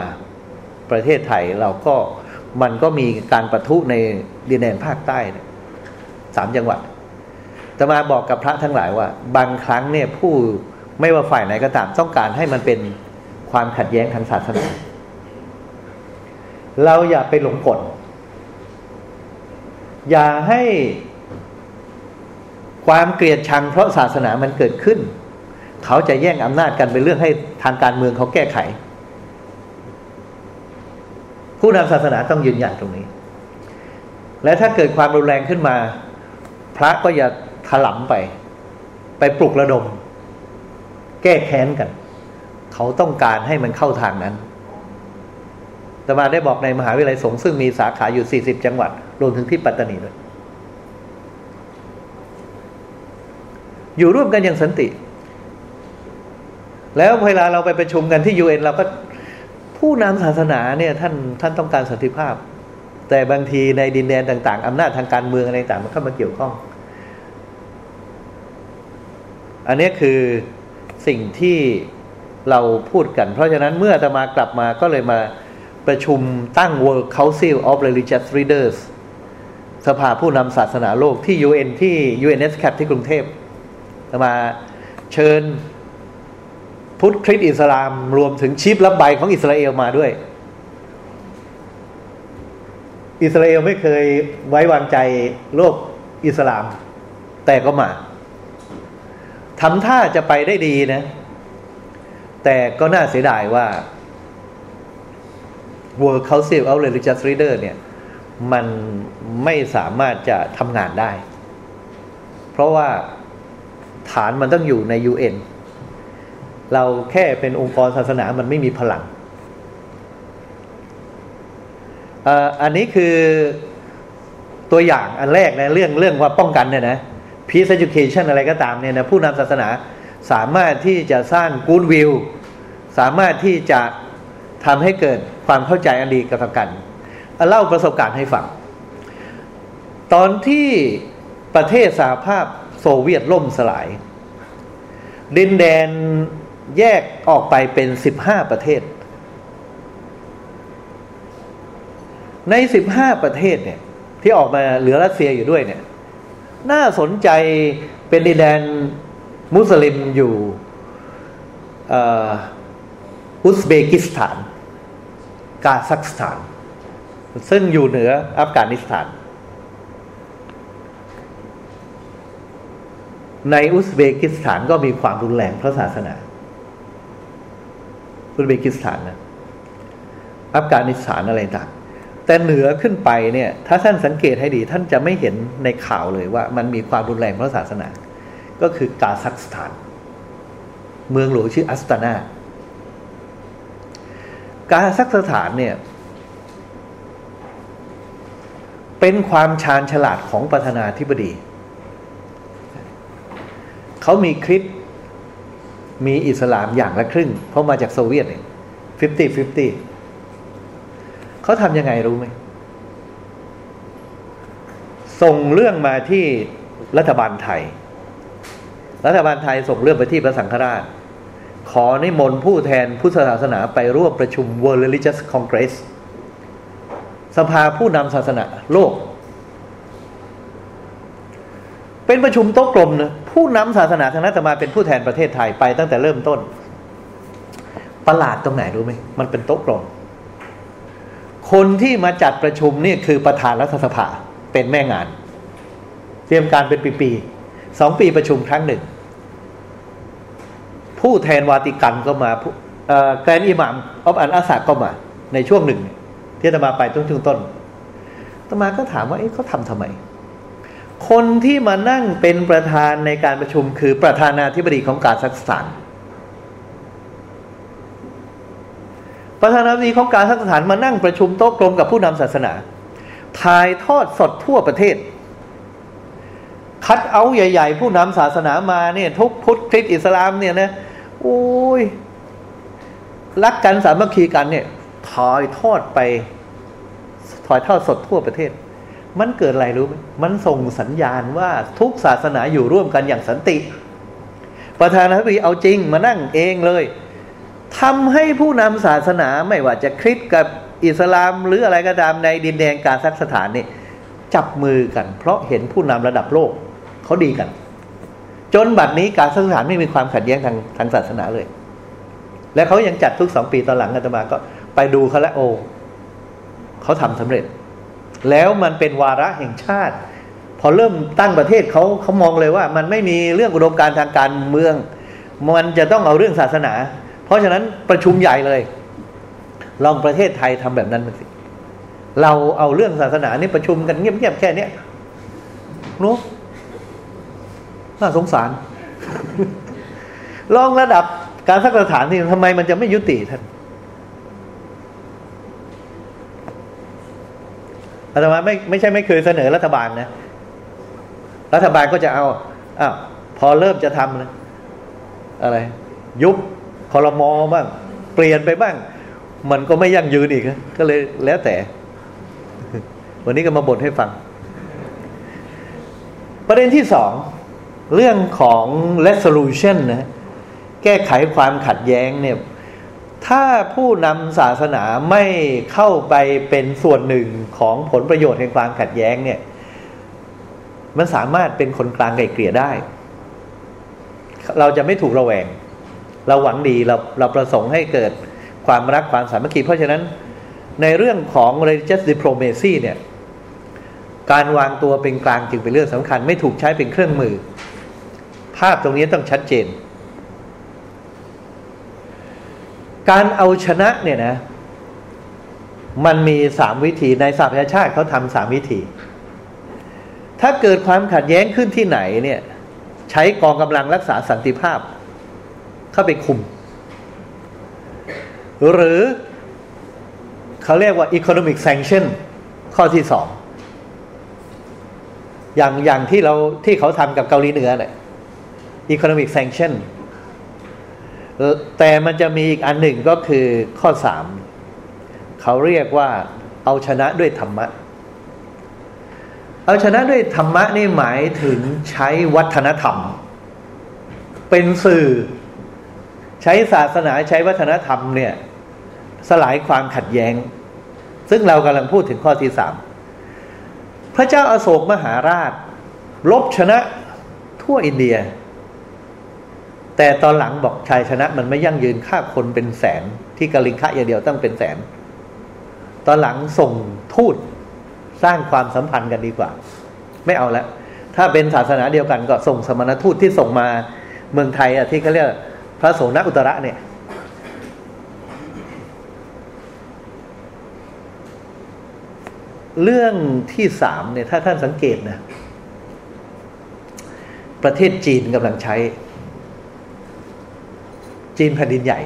ประเทศไทยเราก็มันก็มีการประทุในดินแดนภาคใต้สามจังหวัดจะมาบอกกับพระทั้งหลายว่า บางครั้งเนี่ยผู้ไม่ว่าฝ่ายไหนก็ตามต้องการให้มันเป็นความขัดแย้งทางศาสนา เราอย่าไปหลงกลอย่าให้ความเกลียดชังเพราะศาสนามันเกิดขึ้น เขาจะแย่งอำนาจกันเป็นเรื่องให้ทางการเมืองเขาแก้ไข ผู้นำศาสนาต้องยืนหยันตรงนี้ และถ้าเกิดความรุนแรงขึ้นมา พระก็อย่าถลำไป ไปปลุกระดม แก้แค้นกัน เขาต้องการให้มันเข้าทางนั้น ตมาได้บอกในมหาวิทยาลัยสงฆ์ซึ่งมีสาขาอยู่ 40 จังหวัด รวมถึงที่ปัตตานีด้วย อยู่ร่วมกันอย่างสันติ แล้วเวลาเราไปประชุมกันที่ยูเอ็นเราก็ผู้นำศาสนาเนี่ยท่านท่านต้องการสันติภาพ แต่บางทีในดินแดนต่างๆอำนาจทางการเมืองอะไรต่างมันเข้ามาเกี่ยวข้อง อันนี้คือสิ่งที่เราพูดกัน เพราะฉะนั้นเมื่อจะมากลับมาก็เลยมา ประชุมตั้ง World Council of Religious Leaders สภาผู้นำศาสนาโลกที่ UN ที่ UNSCAP ที่กรุงเทพมาเชิญพุทธคริสต์อิสลาม รวมถึงชีพรับใบของอิสราเอลมาด้วย อิสราเอลไม่เคยไว้วางใจโลกอิสลาม แต่ก็มาทำท่าจะไปได้ดีนะ แต่ก็น่าเสียดายว่า World Council of Religious Leader เนี่ยมันไม่สามารถจะทำงานได้ เพราะว่าฐานมันต้องอยู่ใน UN เราแค่เป็นองค์กรศาสนามันไม่มีพลัง อันนี้คือตัวอย่างอันแรกนะเรื่องเรื่องว่าป้องกันเนี่ยนะ peace education อะไรก็ตามเนี่ยนะผู้นำศาสนาสามารถที่จะสร้าง goodwill สามารถที่จะทำให้เกิด ความเข้าใจอันดีกับกันเล่าประสบการณ์ให้ฟัง ตอนที่ประเทศสหภาพโซเวียตล่มสลาย ดินแดนแยกออกไปเป็นสิบห้าประเทศ ในสิบห้าประเทศเนี่ย ที่ออกมาเหลือรัสเซียอยู่ด้วยเนี่ย น่าสนใจเป็นดินแดนมุสลิมอยู่อุซเบกิสถาน กาซัคสถาน ซึ่งอยู่เหนืออัฟกานิสถาน ในอุซเบกิสถานก็มีความรุนแรงพระศาสนา อุซเบกิสถานนะอัฟกานิสถานอะไรต่างแต่เหนือขึ้นไปเนี่ย ถ้าท่านสังเกตให้ดี ท่านจะไม่เห็นในข่าวเลยว่า มันมีความรุนแรงพระศาสนา ก็คือกาซัคสถาน เมืองหลวงชื่ออัสตานา กาซัคสถานเนี่ย เป็นความชาญฉลาดของประธานาธิบดี เขามีคริสมีอิสลามอย่างละครึ่ง เพราะมาจากโซเวียตเนี่ยฟิฟตี้ฟิฟตี้เขาทำยังไงรู้ไหม ส่งเรื่องมาที่รัฐบาลไทย รัฐบาลไทยส่งเรื่องไปที่พระสังฆราช ขอนิมนต์ผู้แทนพุทธศาสนาไปร่วมประชุม World Religious Congress สภาผู้นำศาสนาโลก เป็นประชุมโต๊ะกลมนะผู้นำศาสนาทางนัตมาเป็นผู้แทนประเทศไทยไปตั้งแต่เริ่มต้น ประหลาดตรงไหนรู้ไหมมันเป็นโต๊ะกลม คนที่มาจัดประชุมเนี่ยคือประธานรัฐสภาเป็นแม่งาน เตรียมการเป็นปีๆสองปีประชุมครั้งหนึ่ง ผู้แทนวาติกันก็มาแกรนอิหมามออฟอันอาสาก็มา ในช่วงหนึ่ง ที่ตมาไปต้นช่วงต้นตมาก็ถามว่าเอ๊ะเขาทำทำไม คนที่มานั่งเป็นประธานในการประชุมคือประธานาธิบดีของกาซัคสถาน ประธานาธิบดีของการทักสถานมานั่งประชุมโต๊ะกลมกับผู้นำศาสนาถ่ายทอดสดทั่วประเทศ คัดเอาใหญ่ ๆ ผู้นำศาสนามาเนี่ยทุกพุทธคริสต์อิสลามเนี่ยนะ อ้ยรักกันสามัคคีกันเนี่ยถ่ายทอดไปถ่ายทอดสดทั่วประเทศ มันเกิดอะไรรู้ไหมมันส่งสัญญาณว่าทุกศาสนาอยู่ร่วมกันอย่างสันติ ประธานาธิบดีเอาจริงมานั่งเองเลยทำให้ผู้นำศาสนาไม่ว่าจะคริสต์กับอิสลามหรืออะไรก็ตามในดินแดนกาซัคสถานนี่จับมือกัน เพราะเห็นผู้นำระดับโลกเขาดีกัน จนบัดนี้กาซัคสถานไม่มีความขัดแย้งทางทางศาสนาเลย และเขายังจัดทุกสองปีตอนหลังอาตมาก็ไปดูเขาแล้วโอ้เขาทำสำเร็จ แล้วมันเป็นวาระแห่งชาติ พอเริ่มตั้งประเทศเขาเขามองเลยว่า มันไม่มีเรื่องอุดมการทางการเมือง มันจะต้องเอาเรื่องศาสนา เพราะฉะนั้นประชุมใหญ่เลย ลองประเทศไทยทำแบบนั้นมาสิ เราเอาเรื่องศาสนานี่ประชุมกันเงียบๆแค่เนี้ยนู้ น่าสงสาร ลองระดับการสักสถานที่ทำไมมันจะไม่ยุติท่านอาตมาไม่ไม่ใช่ไม่เคยเสนอรัฐบาลนะ รัฐบาลก็จะเอาอ้าวพอเริ่มจะทำนะอะไร ยุบคอรมอบ้าง เปลี่ยนไปบ้าง มันก็ไม่ยั่งยืนอีกก็เลยแล้วแต่ วันนี้ก็มาบ่นให้ฟัง ประเด็นที่สอง เรื่องของ resolution นะแก้ไขความขัดแย้งเนี่ยถ้าผู้นำศาสนาไม่เข้าไปเป็นส่วนหนึ่งของผลประโยชน์แห่งความขัดแย้งเนี่ย มันสามารถเป็นคนกลางไกลเกลี่ยได้ เราจะไม่ถูกระแวง เราหวังดีเราเราประสงค์ให้เกิดความรักความสามัคคีเพราะฉะนั้นในเรื่องของ religious diplomacy เนี่ย การวางตัวเป็นกลางจึงเป็นเรื่องสำคัญ ไม่ถูกใช้เป็นเครื่องมือ ภาพตรงนี้ต้องชัดเจน การเอาชนะเนี่ยนะ มันมีสามวิธีในสหประชาชาติเขาทำสามวิธี ถ้าเกิดความขัดแย้งขึ้นที่ไหนเนี่ย ใช้กองกำลังรักษาสันติภาพ เข้าไปคุม หรือเขาเรียกว่า economic sanction ข้อที่สองอย่างอย่างที่เราที่เขาทำกับเกาหลีเหนือเนี่ย economic sanction แต่มันจะมีอีกอันหนึ่งก็คือข้อสามเขาเรียกว่าเอาชนะด้วยธรรมะ เอาชนะด้วยธรรมะนี่หมายถึงใช้วัฒนธรรม เป็นสื่อ ใช้ศาสนาใช้วัฒนธรรมเนี่ย สลายความขัดแย้ง ซึ่งเรากำลังพูดถึงข้อที่สามพระเจ้าอาโศกมหาราชลบชนะทั่วอินเดีย แต่ตอนหลังบอกชายชนะ มันไม่ยั่งยืนฆ่าคนเป็นแสนที่กาลิงคะอย่างเดียวต้องเป็นแสน ตอนหลังส่งทูตสร้างความสัมพันธ์กันดีกว่า ไม่เอาแล้วถ้าเป็นศาสนาเดียวกันก็ส่งสมณทูตที่ส่งมาเมืองไทยอะที่เขาเรียกพระโสนอุตระเนี่ย เรื่องที่สามเนี่ยถ้าท่านสังเกตนะ ประเทศจีนกำลังใช้ จีนแผ่นดินใหญ่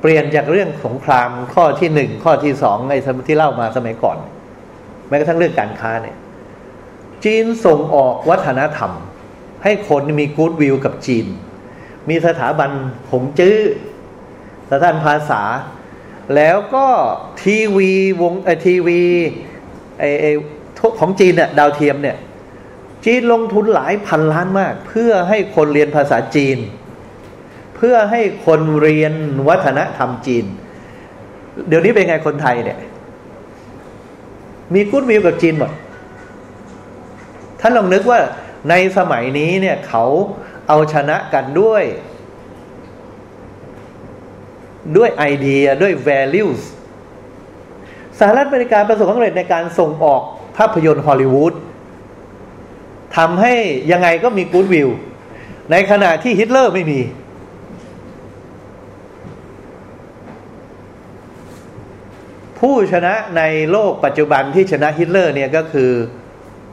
เปลี่ยนจากเรื่องสงครามข้อที่หนึ่งข้อที่สองไอ้ที่เล่ามาสมัยก่อน แม้กระทั่งเรื่องการค้าเนี่ย จีนส่งออกวัฒนธรรม ให้คนมีกู๊ดวิวกับจีน มีสถาบันหงจื้อสถานภาษา แล้วก็ทีวีวงไอทีวีไอไอของจีนเนี่ยดาวเทียมเนี่ยจีนลงทุนหลายพันล้านมาก เพื่อให้คนเรียนภาษาจีน เพื่อให้คนเรียนวัฒนธรรมจีน เดี๋ยวนี้เป็นไงคนไทยเนี่ย มีกู๊ดวิวกับจีนหมดท่านลองนึกว่าในสมัยนี้เนี่ยเขาเอาชนะกันด้วย ด้วยไอเดียด้วย values สหรัฐอเมริกาประสบความสำเร็จในการส่งออกภาพยนตร์ฮอลลีวูดทำให้ยังไงก็มีกู๊ดวิว ในขณะที่ฮิตเลอร์ไม่มี ผู้ชนะในโลกปัจจุบันที่ชนะฮิตเลอร์เนี่ยก็คือ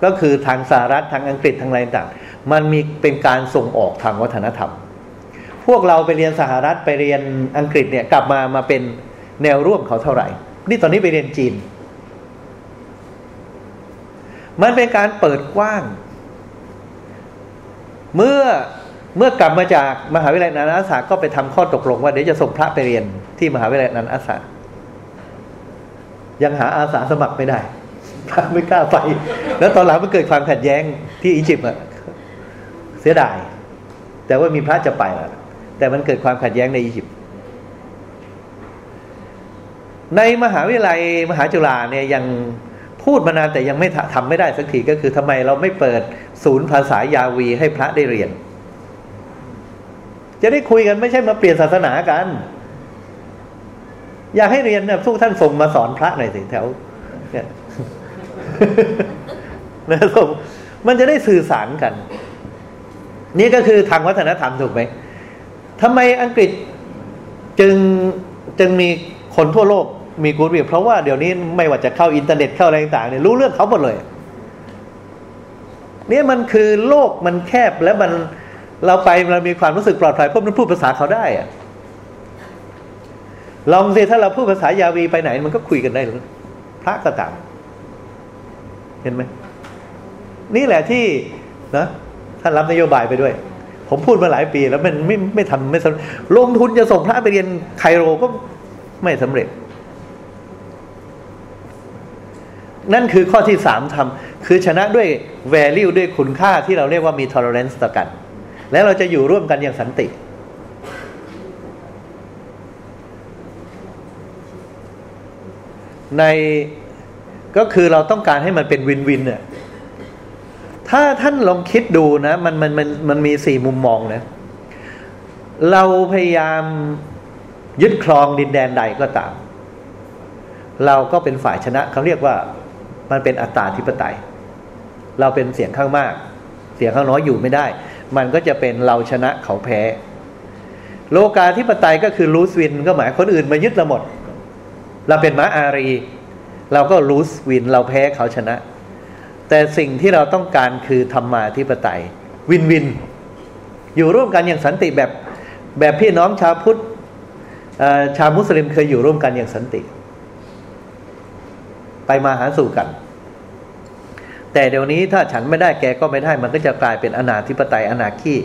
ก็คือทางสหรัฐทางอังกฤษทางอะไรต่างมันมีเป็นการส่งออกทางวัฒนธรรม พวกเราไปเรียนสหรัฐไปเรียนอังกฤษเนี่ยกลับมามาเป็นแนวร่วมเขาเท่าไหร่ นี่ตอนนี้ไปเรียนจีน มันเป็นการเปิดกว้าง เมื่อเมื่อกลับมาจากมหาวิทยาลัยนานาศาสตร์ก็ไปทำข้อตกลงว่าเดี๋ยวจะส่งพระไปเรียนที่มหาวิทยาลัยนานาศาสตร์ ยังหาอาสาสมัครไม่ได้พระไม่กล้าไป แล้วตอนหลังมันเกิดความขัดแย้งที่อียิปต์อะเสียดาย แต่ว่ามีพระจะไปแล้วแต่มันเกิดความขัดแย้งในอียิปต์ในมหาวิทยาลัยมหาจุฬาเนี่ยยังพูดมานานแต่ยังไม่ทำไม่ได้สักทีก็คือทำไมเราไม่เปิดศูนย์ภาษายาวีให้พระได้เรียน จะได้คุยกันไม่ใช่มาเปลี่ยนศาสนากัน อยากให้เรียนเนี่ยทุกท่านส่งมาสอนพระหน่อยสิแถว เนี่ยนะครับมันจะได้สื่อสารกัน นี่ก็คือทางวัฒนธรรมถูกไหมทำไมอังกฤษจึงจึงมีคนทั่วโลกมีกูดวิวเพราะว่าเดี๋ยวนี้ไม่ว่าจะเข้าอินเทอร์เน็ตเข้าอะไรต่างๆเนี่ยรู้เรื่องเขาหมดเลยนี่มันคือโลกมันแคบแล้วมันเราไปเรามีความรู้สึกปลอดภัยเพราะมันพูดภาษาเขาได้อะ ลองสิถ้าเราพูดภาษายาวีไปไหน มันก็คุยกันได้หรือพระก็ตาม เห็นไหมนี่แหละที่นะท่านรับนโยบายไปด้วย ผมพูดมาหลายปีแล้วมันไม่ไม่ทำไม่สำลงทุนจะส่งพระไปเรียนไคโรก็ไม่สำเร็จ นั่นคือข้อที่สามทำคือชนะด้วย value ด้วยคุณค่าที่เราเรียกว่ามี tolerance ต่อกัน แล้วเราจะอยู่ร่วมกันอย่างสันติ ในก็คือเราต้องการให้มันเป็นวินวินเนี่ยถ้าท่านลองคิดดูนะ มันมันมันมันมีสี่มุมมองนะ เราพยายามยึดครองดินแดนใดก็ตาม เราก็เป็นฝ่ายชนะเขาเรียกว่ามันเป็นอัตตาธิปไตย เราเป็นเสียงข้างมาก เสียงข้างน้อยอยู่ไม่ได้ มันก็จะเป็นเราชนะเขาแพ้ โลกาธิปไตยก็คือรูสวินก็หมายคนอื่นมายึดเราหมด เราเป็นม้าอารี เราก็รูสวินเราแพ้เขาชนะ แต่สิ่งที่เราต้องการคือธรรมาธิปไตย วินวิน อยู่ร่วมกันอย่างสันติแบบแบบพี่น้องชาวพุทธชาวมุสลิมเคยอยู่ร่วมกันอย่างสันติ ไปมาหาสู่กัน แต่เดี๋ยวนี้ถ้าฉันไม่ได้แกก็ไม่ได้ มันก็จะกลายเป็นอนาธิปไตยอนาคี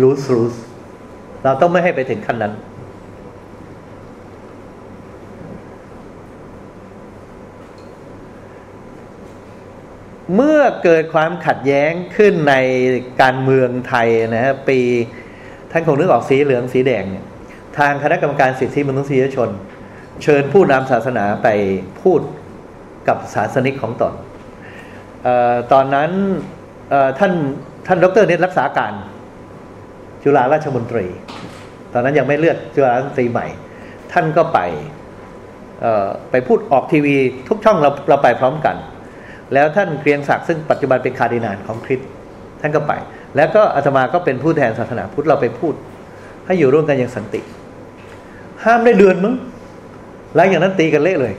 รูสรูสเราต้องไม่ให้ไปถึงขั้นนั้น เมื่อเกิดความขัดแย้งขึ้นในการเมืองไทยนะฮะปีท่านคงนึกออกสีเหลืองสีแดงเนี่ยทางคณะกรรมการสิทธิมนุษยชน เชิญผู้นำศาสนาไปพูดกับศาสนิกของตนออตอนนั้นท่านท่านดรเนตรักษาการ จุฬาราชมนตรี ตอนนั้นยังไม่เลือกจุฬาราชมนตรีใหม่ ท่านก็ไปไปพูดออกทีวีทุกช่องเราเราไปพร้อมกัน แล้วท่านเกรียงศักดิ์ซึ่งปัจจุบันเป็นคาร์ดินัลของคริสต์ท่านก็ไป แล้วก็อาตมาก็เป็นผู้แทนศาสนาพุทธเราไปพูด ให้อยู่ร่วมกันอย่างสันติ ห้ามได้เดือนมั้งหลังอย่างนั้นตีกันเละเลย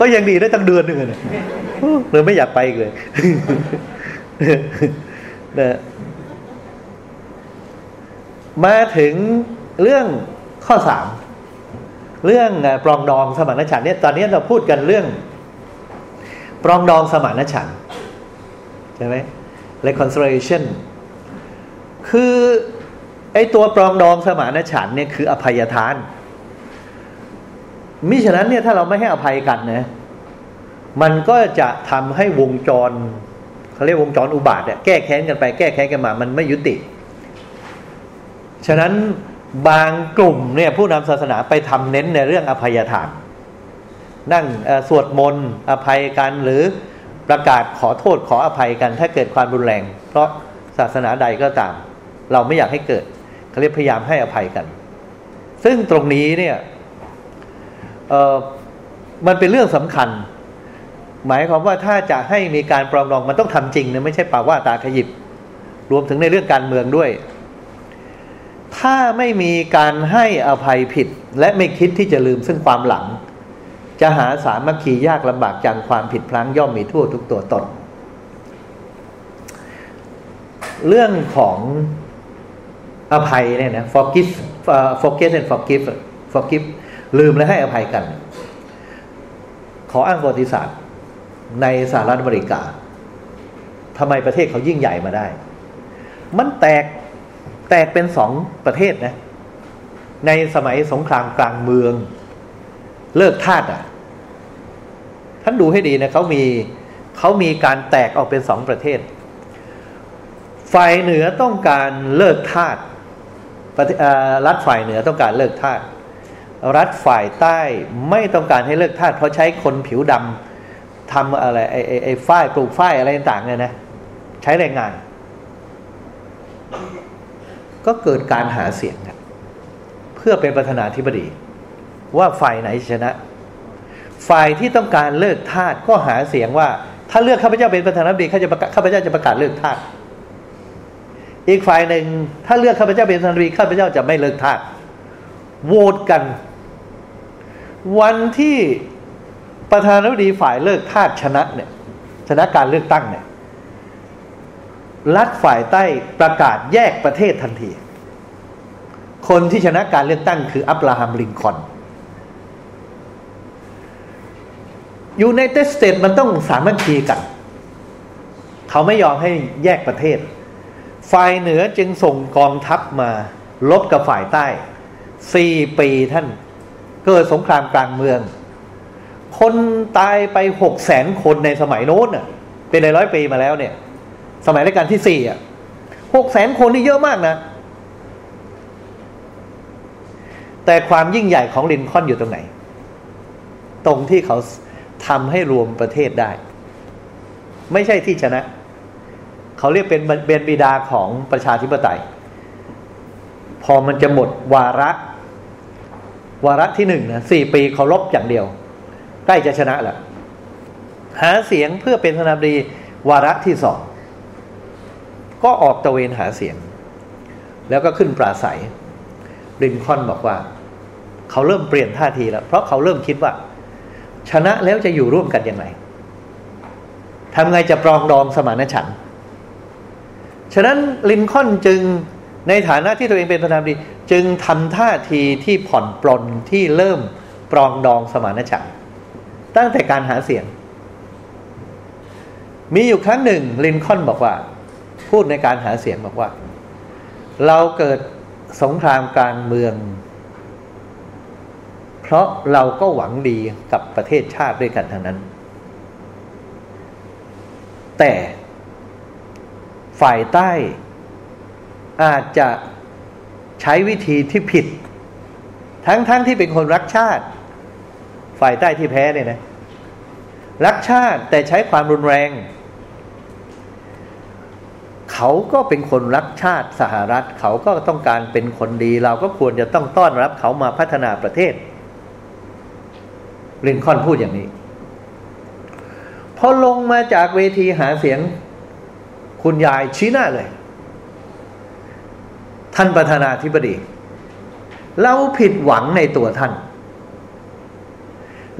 ก็ยังดีได้ตั้งเดือนหนึ่งเลยเลยไม่อยากไปอีกเลยนะมาถึงเรื่องข้อสามเรื่องปรองดองสมานฉันท์เนี่ยตอนนี้เราพูดกันเรื่อง ปรองดองสมานฉันใช่ไหม reconciliation คือไอตัวปรองดองสมานฉันเนี่ยคืออภัยทาน มิฉะนั้นเนี่ยถ้าเราไม่ให้อภัยกันนะ มันก็จะทำให้วงจรเขาเรียกวงจรอุบาทเนี่ยแก้แค้นกันไปแก้แค้นกันมา มันไม่ยุติ ฉะนั้นบางกลุ่มเนี่ยผู้นำศาสนาไปทำเน้นในเรื่องอภัยทาน นั่งสวดมนต์อภัยกันหรือประกาศขอโทษขออภัยกัน ถ้าเกิดความรุนแรง เพราะศาสนาใดก็ตาม เราไม่อยากให้เกิดเขาเรียกพยายามให้อภัยกัน ซึ่งตรงนี้เนี่ยมันเป็นเรื่องสำคัญ หมายความว่าถ้าจะให้มีการปรองดองมันต้องทำจริงนะไม่ใช่ปากว่าตาขยิบ รวมถึงในเรื่องการเมืองด้วย ถ้าไม่มีการให้อภัยผิด และไม่คิดที่จะลืมซึ่งความหลัง จะหาสามัคคียากลำบากจังความผิดพลั้งย่อมมีทั่วทุกตัวตน เรื่องของอภัยเนี่ยนะ forgive forget and forgive forgive ลืมและให้อภัยกัน ขออ้างประวัติศาสตร์ ในสหรัฐอเมริกาทำไมประเทศเขายิ่งใหญ่มาได้ มันแตกแตกเป็นสองประเทศนะ ในสมัยสงครามกลางเมือง เลิกทาสอะ ท่านดูให้ดีนะเขามีเขามีการแตกออกเป็นสองประเทศ ฝ่ายเหนือต้องการเลิกทาสประเทศอ่ารัฐฝ่ายเหนือต้องการเลิกทาสรัฐฝ่ายใต้ไม่ต้องการให้เลิกทาสเพราะใช้คนผิวดำทำอะไรไอ้ไอ้ไอ้ฝ้ายปลูกฝ้ายอะไรต่างๆเนี่ยนะใช้แรงงาน ก็เกิดการหาเสียง เพื่อเป็นประธานาธิบดี ว่าฝ่ายไหนชนะ ฝ่ายที่ต้องการเลิกทาสก็หาเสียงว่า ถ้าเลือกข้าพเจ้าเป็นประธานาธิบดีข้าจะประกาศข้าพเจ้าจะประกาศเลิกทาสอีกฝ่ายหนึ่งถ้าเลือกข้าพเจ้าเป็นประธานาธิบดีข้าพเจ้าจะไม่เลิกทาสโหวตกัน วันที่ประธานาธิบดีฝ่ายเลิกทาสชนะเนี่ยชนะการเลือกตั้งเนี่ยรัฐฝ่ายใต้ประกาศแยกประเทศทันที คนที่ชนะการเลือกตั้งคืออับราฮัมลินคอน อยู่ในเตสเตทมันต้องสามัคคีกัน เขาไม่ยอมให้แยกประเทศ ฝ่ายเหนือจึงส่งกองทัพมาลบกับฝ่ายใต้สี่ปีท่าน เกิดสงครามกลางเมือง คนตายไปหกแสนคนในสมัยโน้นเป็นในร้อยปีมาแล้วเนี่ย สมัยรัชกาลที่สี่อะหกแสนคนนี่เยอะมากนะ แต่ความยิ่งใหญ่ของลินคอนอยู่ตรงไหน ตรงที่เขา ทำให้รวมประเทศได้ ไม่ใช่ที่ชนะ เขาเรียกเป็นเบนบิดาของประชาธิปไตย พอมันจะหมดวาระวาระที่หนึ่งนะสี่ปีเขาลบอย่างเดียว ใกล้จะชนะแล้วหาเสียงเพื่อเป็นธนาบดีวาระที่สองก็ออกตะเวนหาเสียง แล้วก็ขึ้นปราศัยลินคอนบอกว่า เขาเริ่มเปลี่ยนท่าทีแล้ว เพราะเขาเริ่มคิดว่า ชนะแล้วจะอยู่ร่วมกันยังไงทำไงจะปรองดองสมานฉันท์ฉะนั้นลินคอนจึงในฐานะที่ตัวเองเป็นประธานาธิบดีจึงทำท่าทีที่ผ่อนปลนที่เริ่มปรองดองสมานฉันท์ตั้งแต่การหาเสียง มีอยู่ครั้งหนึ่งลินคอนบอกว่า พูดในการหาเสียงบอกว่า เราเกิดสงครามกลางเมือง เพราะเราก็หวังดีกับประเทศชาติด้วยกันทั้งนั้น แต่ฝ่ายใต้อาจจะใช้วิธีที่ผิด ทั้งๆทที่เป็นคนรักชาติ ฝ่ายใต้ที่แพ้เนี่ยนะ รักชาติแต่ใช้ความรุนแรง เขาก็เป็นคนรักชาติสหรัฐ เขาก็ต้องการเป็นคนดี เราก็ควรจะต้องต้อนรับเขามาพัฒนาประเทศ ลินคอนพูดอย่างนี้ พอลงมาจากเวทีหาเสียง คุณยายชี้หน้าเลย ท่านประธานาธิบดี เราผิดหวังในตัวท่าน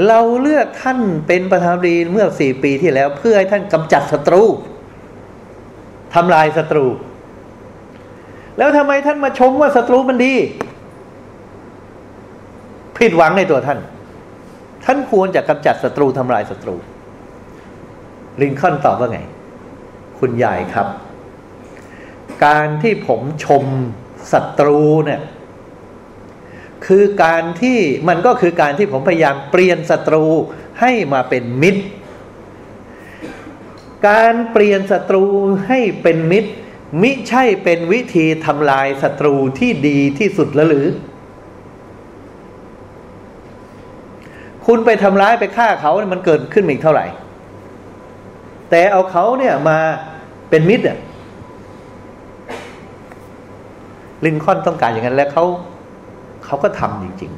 เราเลือกท่านเป็นประธานาธิบดีเมื่อสี่ปีที่แล้ว เพื่อให้ท่านกำจัดศัตรูทำลายศัตรู แล้วทำไมท่านมาชมว่าศัตรูมันดี ผิดหวังในตัวท่าน ท่านควรจะกำจัดศัตรูทำลายศัตรู ลินคอนตอบว่าไง คุณยายครับ การที่ผมชมศัตรูเนี่ยคือการที่มันก็คือการที่ผมพยายามเปลี่ยนศัตรูให้มาเป็นมิตร การเปลี่ยนศัตรูให้เป็นมิตร มิใช่เป็นวิธีทำลายศัตรูที่ดีที่สุดแล้วหรือ คุณไปทำร้ายไปฆ่าเขามันเกิดขึ้นอีกเท่าไหร่ แต่เอาเขาเนี่ยมาเป็นมิตรอะลินคอล์นต้องการอย่างนั้นแล้วเขาเขาก็ทำจริง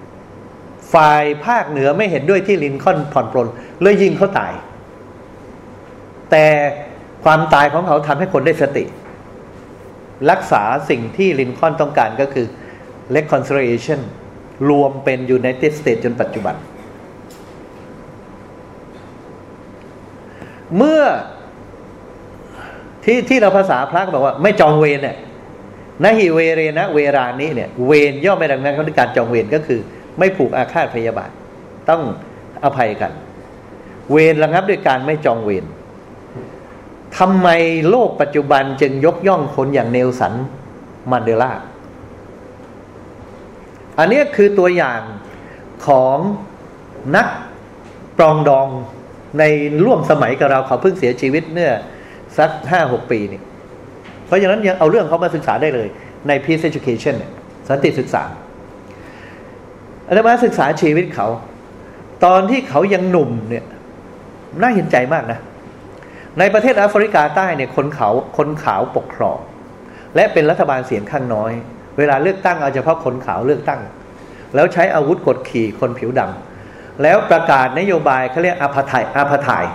ๆ ฝ่ายภาคเหนือไม่เห็นด้วยที่ลินคอล์นผ่อนปรนเลยยิงเขาตาย แต่ความตายของเขาทำให้คนได้สติ รักษาสิ่งที่ลินคอล์นต้องการก็คือ reconciliation รวมเป็น United States จนปัจจุบัน เมื่อที่ที่เราภาษาพระก็บอกว่า ไม่จองเวรเนี่ยนะฮิเวเรนะ เวรานี้เนี่ย เวรย่อมไม่ดังนั้นเขาการจองเวรก็คือ ไม่ผูกอาฆาตพยาบาท ต้องอภัยกัน เวรระงับด้วยการไม่จองเวรทำไมโลกปัจจุบันจึงยกย่องคนอย่างเนลสันมันเดลา อันนี้คือตัวอย่างของนักปรองดองในร่วมสมัยกับเราเขาเพิ่งเสียชีวิตเมื่อสักห้าหกปีนี่ เพราะฉะนั้นยังเอาเรื่องเขามาศึกษาได้เลย ใน Peace Education เนี่ยสันติศึกษาอาจารย์ศึกษาชีวิตเขา ตอนที่เขายังหนุ่มเนี่ยน่าเห็นใจมากนะ ในประเทศแอฟริกาใต้เนี่ยคนเขาคนขาวปกครอง และเป็นรัฐบาลเสียงข้างน้อย เวลาเลือกตั้งเอาเฉพาะคนขาวเลือกตั้ง แล้วใช้อาวุธกดขี่คนผิวดำแล้วประกาศนโยบายเขาเรียกอาพาไทยอาพาไทย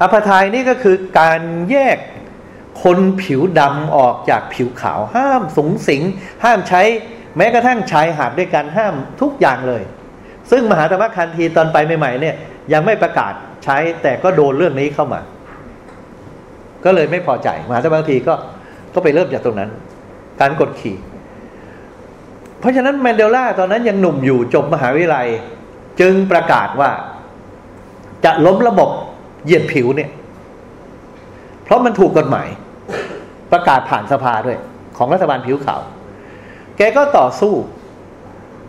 อาพาไทยนี่ก็คือการแยกคนผิวดำออกจากผิวขาวห้ามสูงสิง ห้ามใช้แม้กระทั่งชายหาดด้วยกันห้ามทุกอย่างเลย ซึ่งมหาธรรมคันธีตอนไปใหม่ๆเนี่ยยังไม่ประกาศใช้แต่ก็โดนเรื่องนี้เข้ามา ก็เลยไม่พอใจมหาธรรมคันธีก็ ก็ไปเริ่มจากตรงนั้น การกดขี่ เพราะฉะนั้นแมนเดลาตอนนั้นยังหนุ่มอยู่จบมหาวิทยาลัย จึงประกาศว่า จะล้มระบบเหยียดผิวเนี่ย เพราะมันถูกกฎหมาย ประกาศผ่านสภาด้วย ของรัฐบาลผิวขาว แกก็ต่อสู้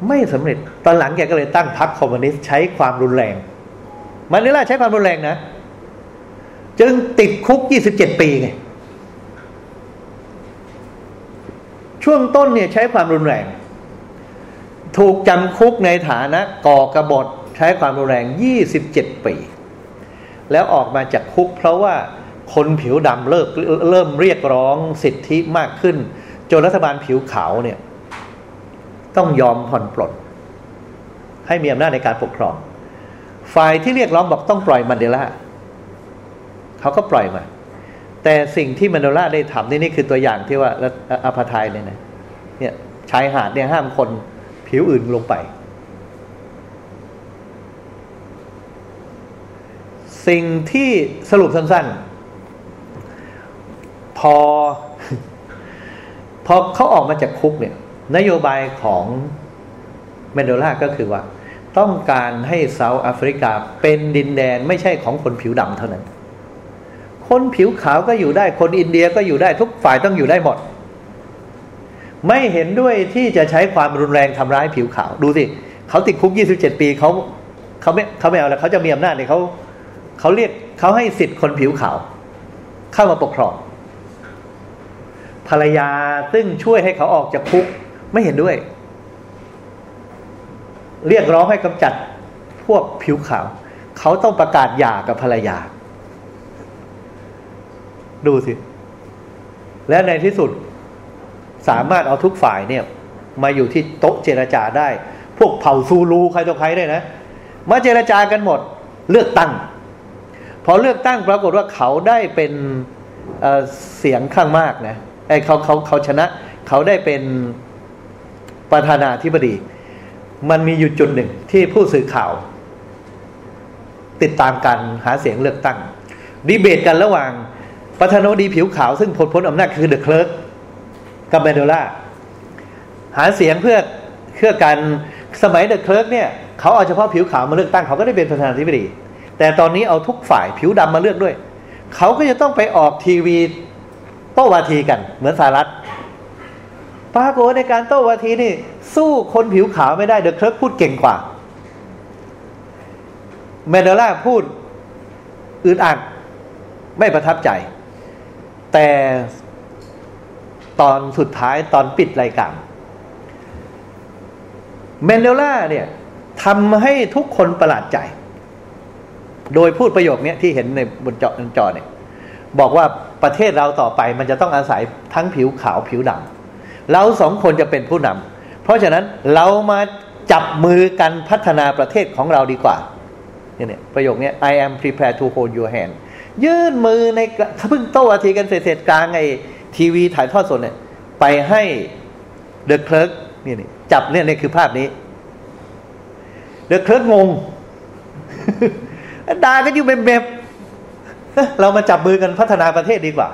ไม่สำเร็จ ตอนหลังแกก็เลยตั้งพรรคคอมมิวนิสต์ใช้ความรุนแรงมันนี่แหละใช้ความรุนแรงนะ จึงติดคุก 27 ปีไง ช่วงต้นเนี่ยใช้ความรุนแรง ถูกจำคุกในฐานะก่อกระบฏใช้ความรุนแรง 27 ปี แล้วออกมาจากคุกเพราะว่าคนผิวดำเริ่มเริ่มเรียกร้องสิทธิมากขึ้น จนรัฐบาลผิวขาวเนี่ยต้องยอมผ่อนปลนให้มีอำนาจในการปกครอง ฝ่ายที่เรียกร้องบอกต้องปล่อยมันเดล่าเขาก็ปล่อยมา แต่สิ่งที่มันโดลาได้ทำนี่นี่คือตัวอย่างที่ว่าอาพาไทยเลยนะเนี่ยชายหาดเนี่ยห้ามคนผิวอื่นลงไป สิ่งที่สรุปสั้นๆ พอ พอเขาออกมาจากคุกเนี่ย นโยบายของเมนโดล่าก็คือว่า ต้องการให้เซาท์แอฟริกาเป็นดินแดนไม่ใช่ของคนผิวดำเท่านั้น คนผิวขาวก็อยู่ได้ คนอินเดียก็อยู่ได้ทุกฝ่ายต้องอยู่ได้หมด ไม่เห็นด้วยที่จะใช้ความรุนแรงทำร้ายผิวขาว ดูสิเขาติดคุก 27 ปีเขาเขาไม่เขาไม่เอาแล้วเขาจะมีอำนาจเนี่ยเขาเขาเรียกเขาให้สิทธิ์คนผิวขาว เข้ามาปกครอง ภรรยาซึ่งช่วยให้เขาออกจากคุกไม่เห็นด้วย เรียกร้องให้กำจัดพวกผิวขาว เขาต้องประกาศหย่ากับภรรยา ดูสิ และในที่สุดสามารถเอาทุกฝ่ายเนี่ย มาอยู่ที่โต๊ะเจรจาได้ พวกเผ่าซูลูใครต่อใครได้นะ มาเจรจากันหมด เลือกตั้ง พอเลือกตั้งปรากฏว่าเขาได้เป็นเสียงข้างมากนะไอ้เขาเขาเขาชนะ เขาได้เป็นประธานาธิบดี มันมีอยู่จุดหนึ่งที่ผู้สื่อข่าว ติดตามการหาเสียงเลือกตั้งดีเบตกันระหว่าง ประธานาธิบดีผิวขาวซึ่งพ้นพ้นอำนาจคือเดอะเคลิร์กกับเมนเดลาหาเสียงเพื่อเพื่อการสมัยเดอะเคลิร์กเนี่ยเขาเอาเฉพาะผิวขาวมาเลือกตั้งเขาก็ได้เป็นประธานาธิบดี แต่ตอนนี้เอาทุกฝ่ายผิวดำมาเลือกด้วย เขาก็จะต้องไปออกทีวีโต้วาทีกัน เหมือนสหรัฐปรากฏในการโต้วาทีนี่ สู้คนผิวขาวไม่ได้เดอะเคลิร์กพูดเก่งกว่าเมนเดลาพูดอึดอัดไม่ประทับใจ แต่ตอนสุดท้ายตอนปิดรายการเมนเดล่าเนี่ยทำให้ทุกคนประหลาดใจ โดยพูดประโยคนี้ที่เห็นในบนจอบนจอเนี่ย บอกว่าประเทศเราต่อไปมันจะต้องอาศัยทั้งผิวขาวผิวดำเราสองคนจะเป็นผู้นำเพราะฉะนั้นเรามาจับมือกันพัฒนาประเทศของเราดีกว่าเนี่ยประโยคนี้ I am prepared to hold your hand ยื่นมือในเพิ่งโต้อาทีกันเสร็จกลางไอทีวีถ่ายทอดสดเนี่ยไปให้เดอะเคลิร์กนี่นี่จับเนี่ยนี่คือภาพนี้เดอะเคลิร์กงงด่ากันอยู่เบบๆเรามาจับมือกันพัฒนาประเทศดีกว่า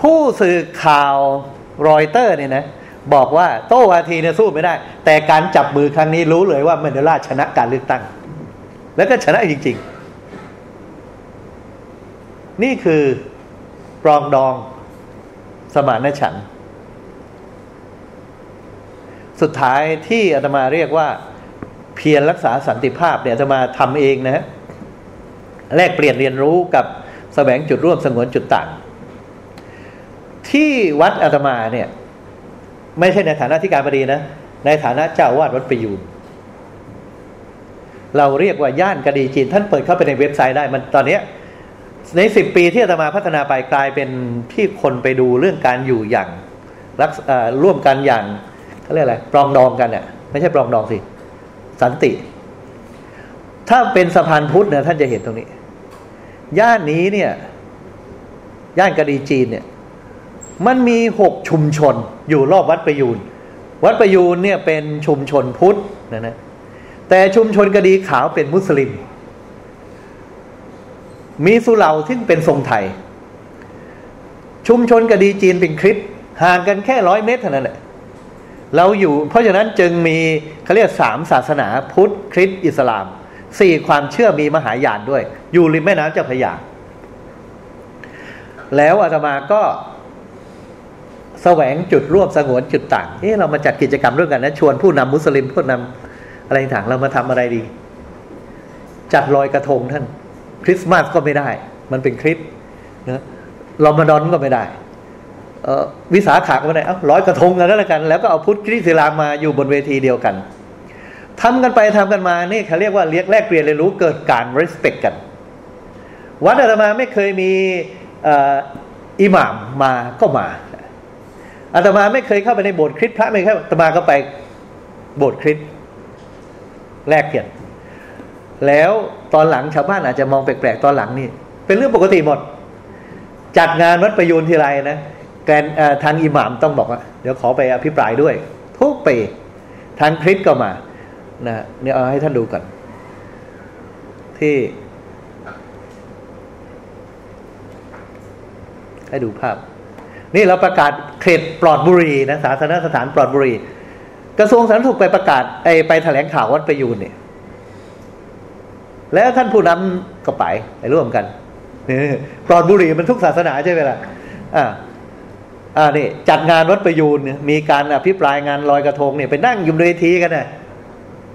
ผู้สื่อข่าวรอยเตอร์เนี่ยนะ บอกว่าโต้วาทีเนี่ยสู้ไม่ได้ แต่การจับมือครั้งนี้รู้เลยว่าเมนเดลาชนะการเลือกตั้ง แล้วก็ชนะจริง ๆ นี่คือปรองดองสมานฉัน สุดท้ายที่อาตมาเรียกว่า เพียรรักษาสันติภาพเนี่ยอาตมาทำเองนะฮะแลกเปลี่ยนเรียนรู้กับสแสวงจุดร่วมสงวนจุดต่าง ที่วัดอาตมาเนี่ย ไม่ใช่ในฐานะที่การบดีนะ ในฐานะเจ้าวาดวัดประยูนเราเรียกว่าย่านกระดีจีน ท่านเปิดเข้าไปในเว็บไซต์ได้มันตอนนี้ ในสิบปีที่อาตมาพัฒนาไปกลายเป็นที่คนไปดูเรื่องการอยู่อย่างรักร่วมกันอย่างเขาเรียกอะไรปรองดองกันเนี่ยไม่ใช่ปรองดองสิ สันติ ถ้าเป็นสะพานพุทธเนี่ยท่านจะเห็นตรงนี้ ย่านนี้เนี่ย ย่านกะดีจีนเนี่ย มันมีหกชุมชนอยู่รอบวัดประยูนวัดประยูนเนี่ยเป็นชุมชนพุทธนะนะแต่ชุมชนกะดีขาวเป็นมุสลิม มีสุเหร่าที่งเป็นทรงไทย ชุมชนกะดีจีนเป็นคริสห่างกันแค่ร้อยเมตรเท่านั้นแหละเราอยู่เพราะฉะนั้นจึงมีเขาเรียกสามศาสนาพุทธคริสต์อิสลามสี่ความเชื่อมีมหายานด้วย อยู่ริมแม่น้ำเจ้าพระยาแล้วอาตมาก็แสวงจุดร่วมสงวนจุดต่าง เอ๊ะเรามาจัดกิจกรรมร่วมกันนะชวนผู้นำมุสลิมผู้นำอะไรต่างเรามาทำอะไรดี จัดลอยกระทงท่าน คริสต์มาสก็ไม่ได้ มันเป็นคริสนะรอมฎอนก็ไม่ได้วิสาขะก็ไม่ได้ร้อยกระทงกันแล้วกัน แล้วก็เอาพุทธคริสต์ลามมาอยู่บนเวทีเดียวกันทำกันไปทำกันมานี่เขาเรียกว่าเรียกแลกเปลี่ยนเรียนรู้เกิดการ respect กัน วัดอาตมาไม่เคยมีอิหม่ามมาก็มาอาตมาไม่เคยเข้าไปในโบสถ์คริสต์พระไม่เคยอาตมาก็ไปโบสถ์คริสต์แลกเปลี่ยน แล้วตอนหลังชาวบ้านอาจจะมองแปลกๆตอนหลังนี่ เป็นเรื่องปกติหมด จัดงานวัดประยูนทีไรนะแกนทางอิหม่ามต้องบอกว่า เดี๋ยวขอไปอภิปรายด้วย ทุกปีทางคริสก็มานะเนี่ยเอาให้ท่านดูก่อนที่ ให้ดูภาพ นี่เราประกาศเขตปลอดบุรีนะสาธารณสถานปลอดบุรี กระทรวงสาธารณสุขไปประกาศไอไปแถลงข่าววัดประยูนเนี่ย แล้วท่านผู้นำก็ไปไปร่วมกันปลอดบุหรี่มันทุกศาสนาใช่ไหมล่ะอ่าอ่านี่จัดงานวัดประยูนมีการอภิปรายงานลอยกระทงเนี่ยไปนั่งอยู่ในทีกันนะ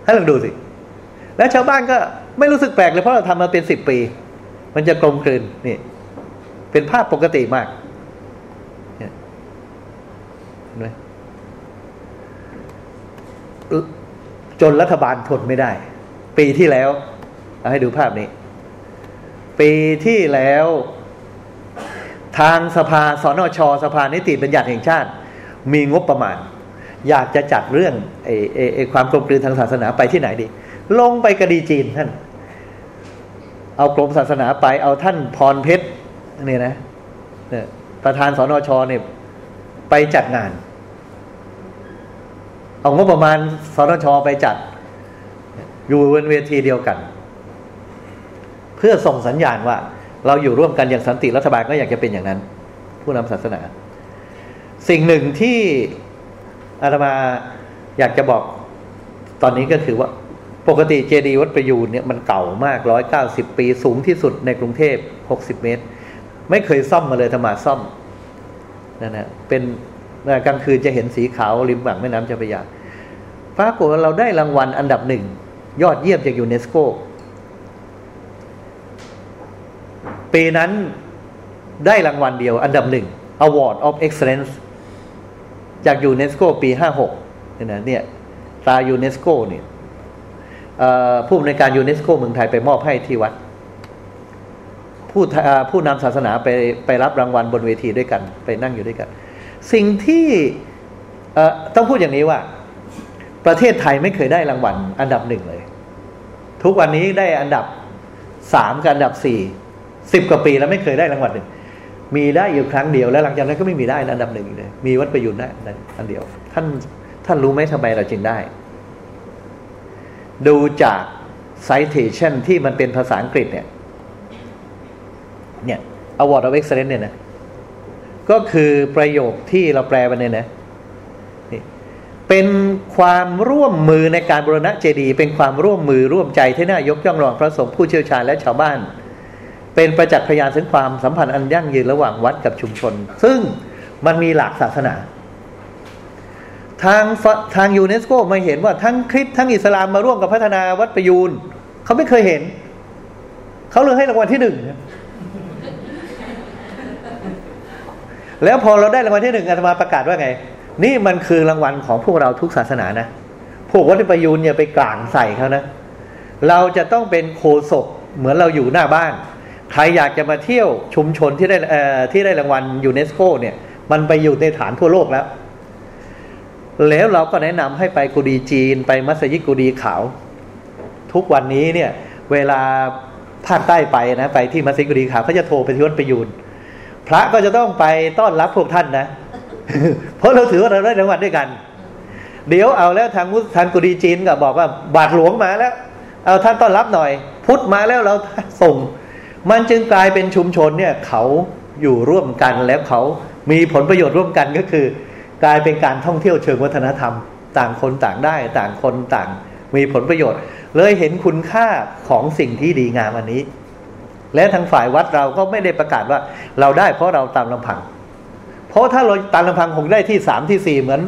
ให้ลองดูสิ แล้วชาวบ้านก็ไม่รู้สึกแปลกเลยเพราะเราทำมาเป็นสิบปี มันจะกลมกลืนนี่ เป็นภาพปกติมากเห็นไหมจนรัฐบาลทนไม่ได้ ปีที่แล้ว เอาให้ดูภาพนี้ ปีที่แล้ว ทางสภาสนชสภานิติบัญญัติแห่งชาติ มีงบประมาณ อยากจะจัดเรื่องไอ้ไอ้ไอ้ความกลมกลืนทางศาสนาไปที่ไหนดี ลงไปกระดีจีนท่าน เอากรมศาสนาไปเอาท่านพรเพชรนี่นะเนี่ยประธานสนชเนี่ยไปจัดงาน เอางบประมาณสนชไปจัด อยู่บนเวทีเดียวกัน เพื่อส่งสัญญาณว่า เราอยู่ร่วมกันอย่างสันติรัฐบาลก็อยากจะเป็นอย่างนั้น ผู้นำศาสนา สิ่งหนึ่งที่อาตมาอยากจะบอกตอนนี้ก็คือว่าปกติเจดีย์วัดประยูนเนี่ยมันเก่ามากร้อยเก้าสิบปีสูงที่สุดในกรุงเทพหกสิบเมตร ไม่เคยซ่อมมาเลยธรรมาซ่อมนั่นนะเป็นกลางคืนจะเห็นสีขาวริมฝั่งแม่น้ำเจ้าพระยาปรากฏว่าเราได้รางวัลอันดับหนึ่ง ยอดเยี่ยมจากยูเนสโก ปีนั้นได้รางวัลเดียวอันดับหนึ่ง Award of Excellence จากยูเนสโกปีห้าหกเนี่ยเนี่ยตายูเนสโกเนี่ยผู้อำนวยการยูเนสโกเมืองไทยไปมอบให้ที่วัด ผู้ผู้นำศาสนาไปไปรับรางวัลบนเวทีด้วยกัน ไปนั่งอยู่ด้วยกัน สิ่งที่ต้องพูดอย่างนี้ว่า ประเทศไทยไม่เคยได้รางวัลอันดับหนึ่งเลย ทุกวันนี้ได้อันดับสามกับอันดับสี่ สิบกว่าปีแล้วไม่เคยได้รางวัลหนึ่งมีได้อยู่ครั้งเดียวแล้วหลังจากนั้นก็ไม่มีได้อันดับหนึ่งเลยมีวัดประยุนได้อันเดียว ท่านท่านรู้ไหมทำไมเราจึงได้ ดูจาก citation ที่มันเป็นภาษาอังกฤษเนี่ย เนี่ย award of excellence เนี่ยนะก็คือประโยคที่เราแปลไปเนี่ยนะเป็นความร่วมมือในการบรณะเจดีย์เป็นความร่วมมือร่วมใจที่น่ายกย่องรองพระสงฆ์ผู้เชี่ยวชาญและชาวบ้าน เป็นประจักษ์พยานถึงความสัมพันธ์อันยั่งยืนระหว่างวัดกับชุมชน ซึ่งมันมีหลากศาสนา ทางทางยูเนสโกมาเห็นว่าทั้งคริสต์ทั้งอิสลามมาร่วมกับพัฒนาวัดประยูนเขาไม่เคยเห็น เขาเลยให้รางวัลที่หนึ่งแล้วพอเราได้รางวัลที่หนึ่งอาตมาประกาศว่าไง นี่มันคือรางวัลของพวกเราทุกศาสนานะพวกวัดประยูนอย่าไปกลางใส่เขานะ เราจะต้องเป็นโคศกเหมือนเราอยู่หน้าบ้าน ใครอยากจะมาเที่ยวชุมชนที่ได้ที่ได้รางวัลยูเนสโกเนี่ย มันไปอยู่ในฐานทั่วโลกแล้ว แล้วเราก็แนะนำให้ไปกุดีจีน ไปมัสยิดกุดีขาว ทุกวันนี้เนี่ย เวลาภาคใต้ไปนะ ไปที่มัสยิดกุดีขาวเขาจะโทรไปที่วัดประยูนพระก็จะต้องไปต้อนรับพวกท่านนะ เพราะเราถือว่าเราได้รางวัลด้วยกัน เดี๋ยวเอาแล้วทางมุสทางกุดีจีนก็บอกว่าบาทหลวงมาแล้ว เอาท่านต้อนรับหน่อย พุทธมาแล้วเราส่ง มันจึงกลายเป็นชุมชนเนี่ยเขาอยู่ร่วมกันแล้วเขามีผลประโยชน์ร่วมกันก็คือ กลายเป็นการท่องเที่ยวเชิงวัฒนธรรม ต่างคนต่างได้ ต่างคนต่างมีผลประโยชน์ เลยเห็นคุณค่าของสิ่งที่ดีงามอันนี้ และทางฝ่ายวัดเราก็ไม่ได้ประกาศว่าเราได้เพราะเราตามลำพัง เพราะถ้าเราตามลำพังคงได้ที่สามที่สี่เหมือน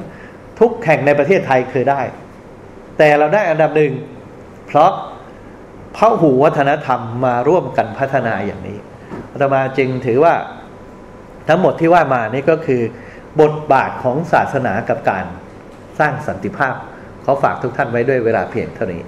ทุกแห่งในประเทศไทยเคยได้ แต่เราได้อันดับหนึ่งเพราะ พระหูวัฒนธรรมมาร่วมกันพัฒนาอย่างนี้อาตมาจึงถือว่าทั้งหมดที่ว่ามานี่ก็คือบทบาทของศาสนากับการสร้างสันติภาพเขาฝากทุกท่านไว้ด้วยเวลาเพียงเท่านี้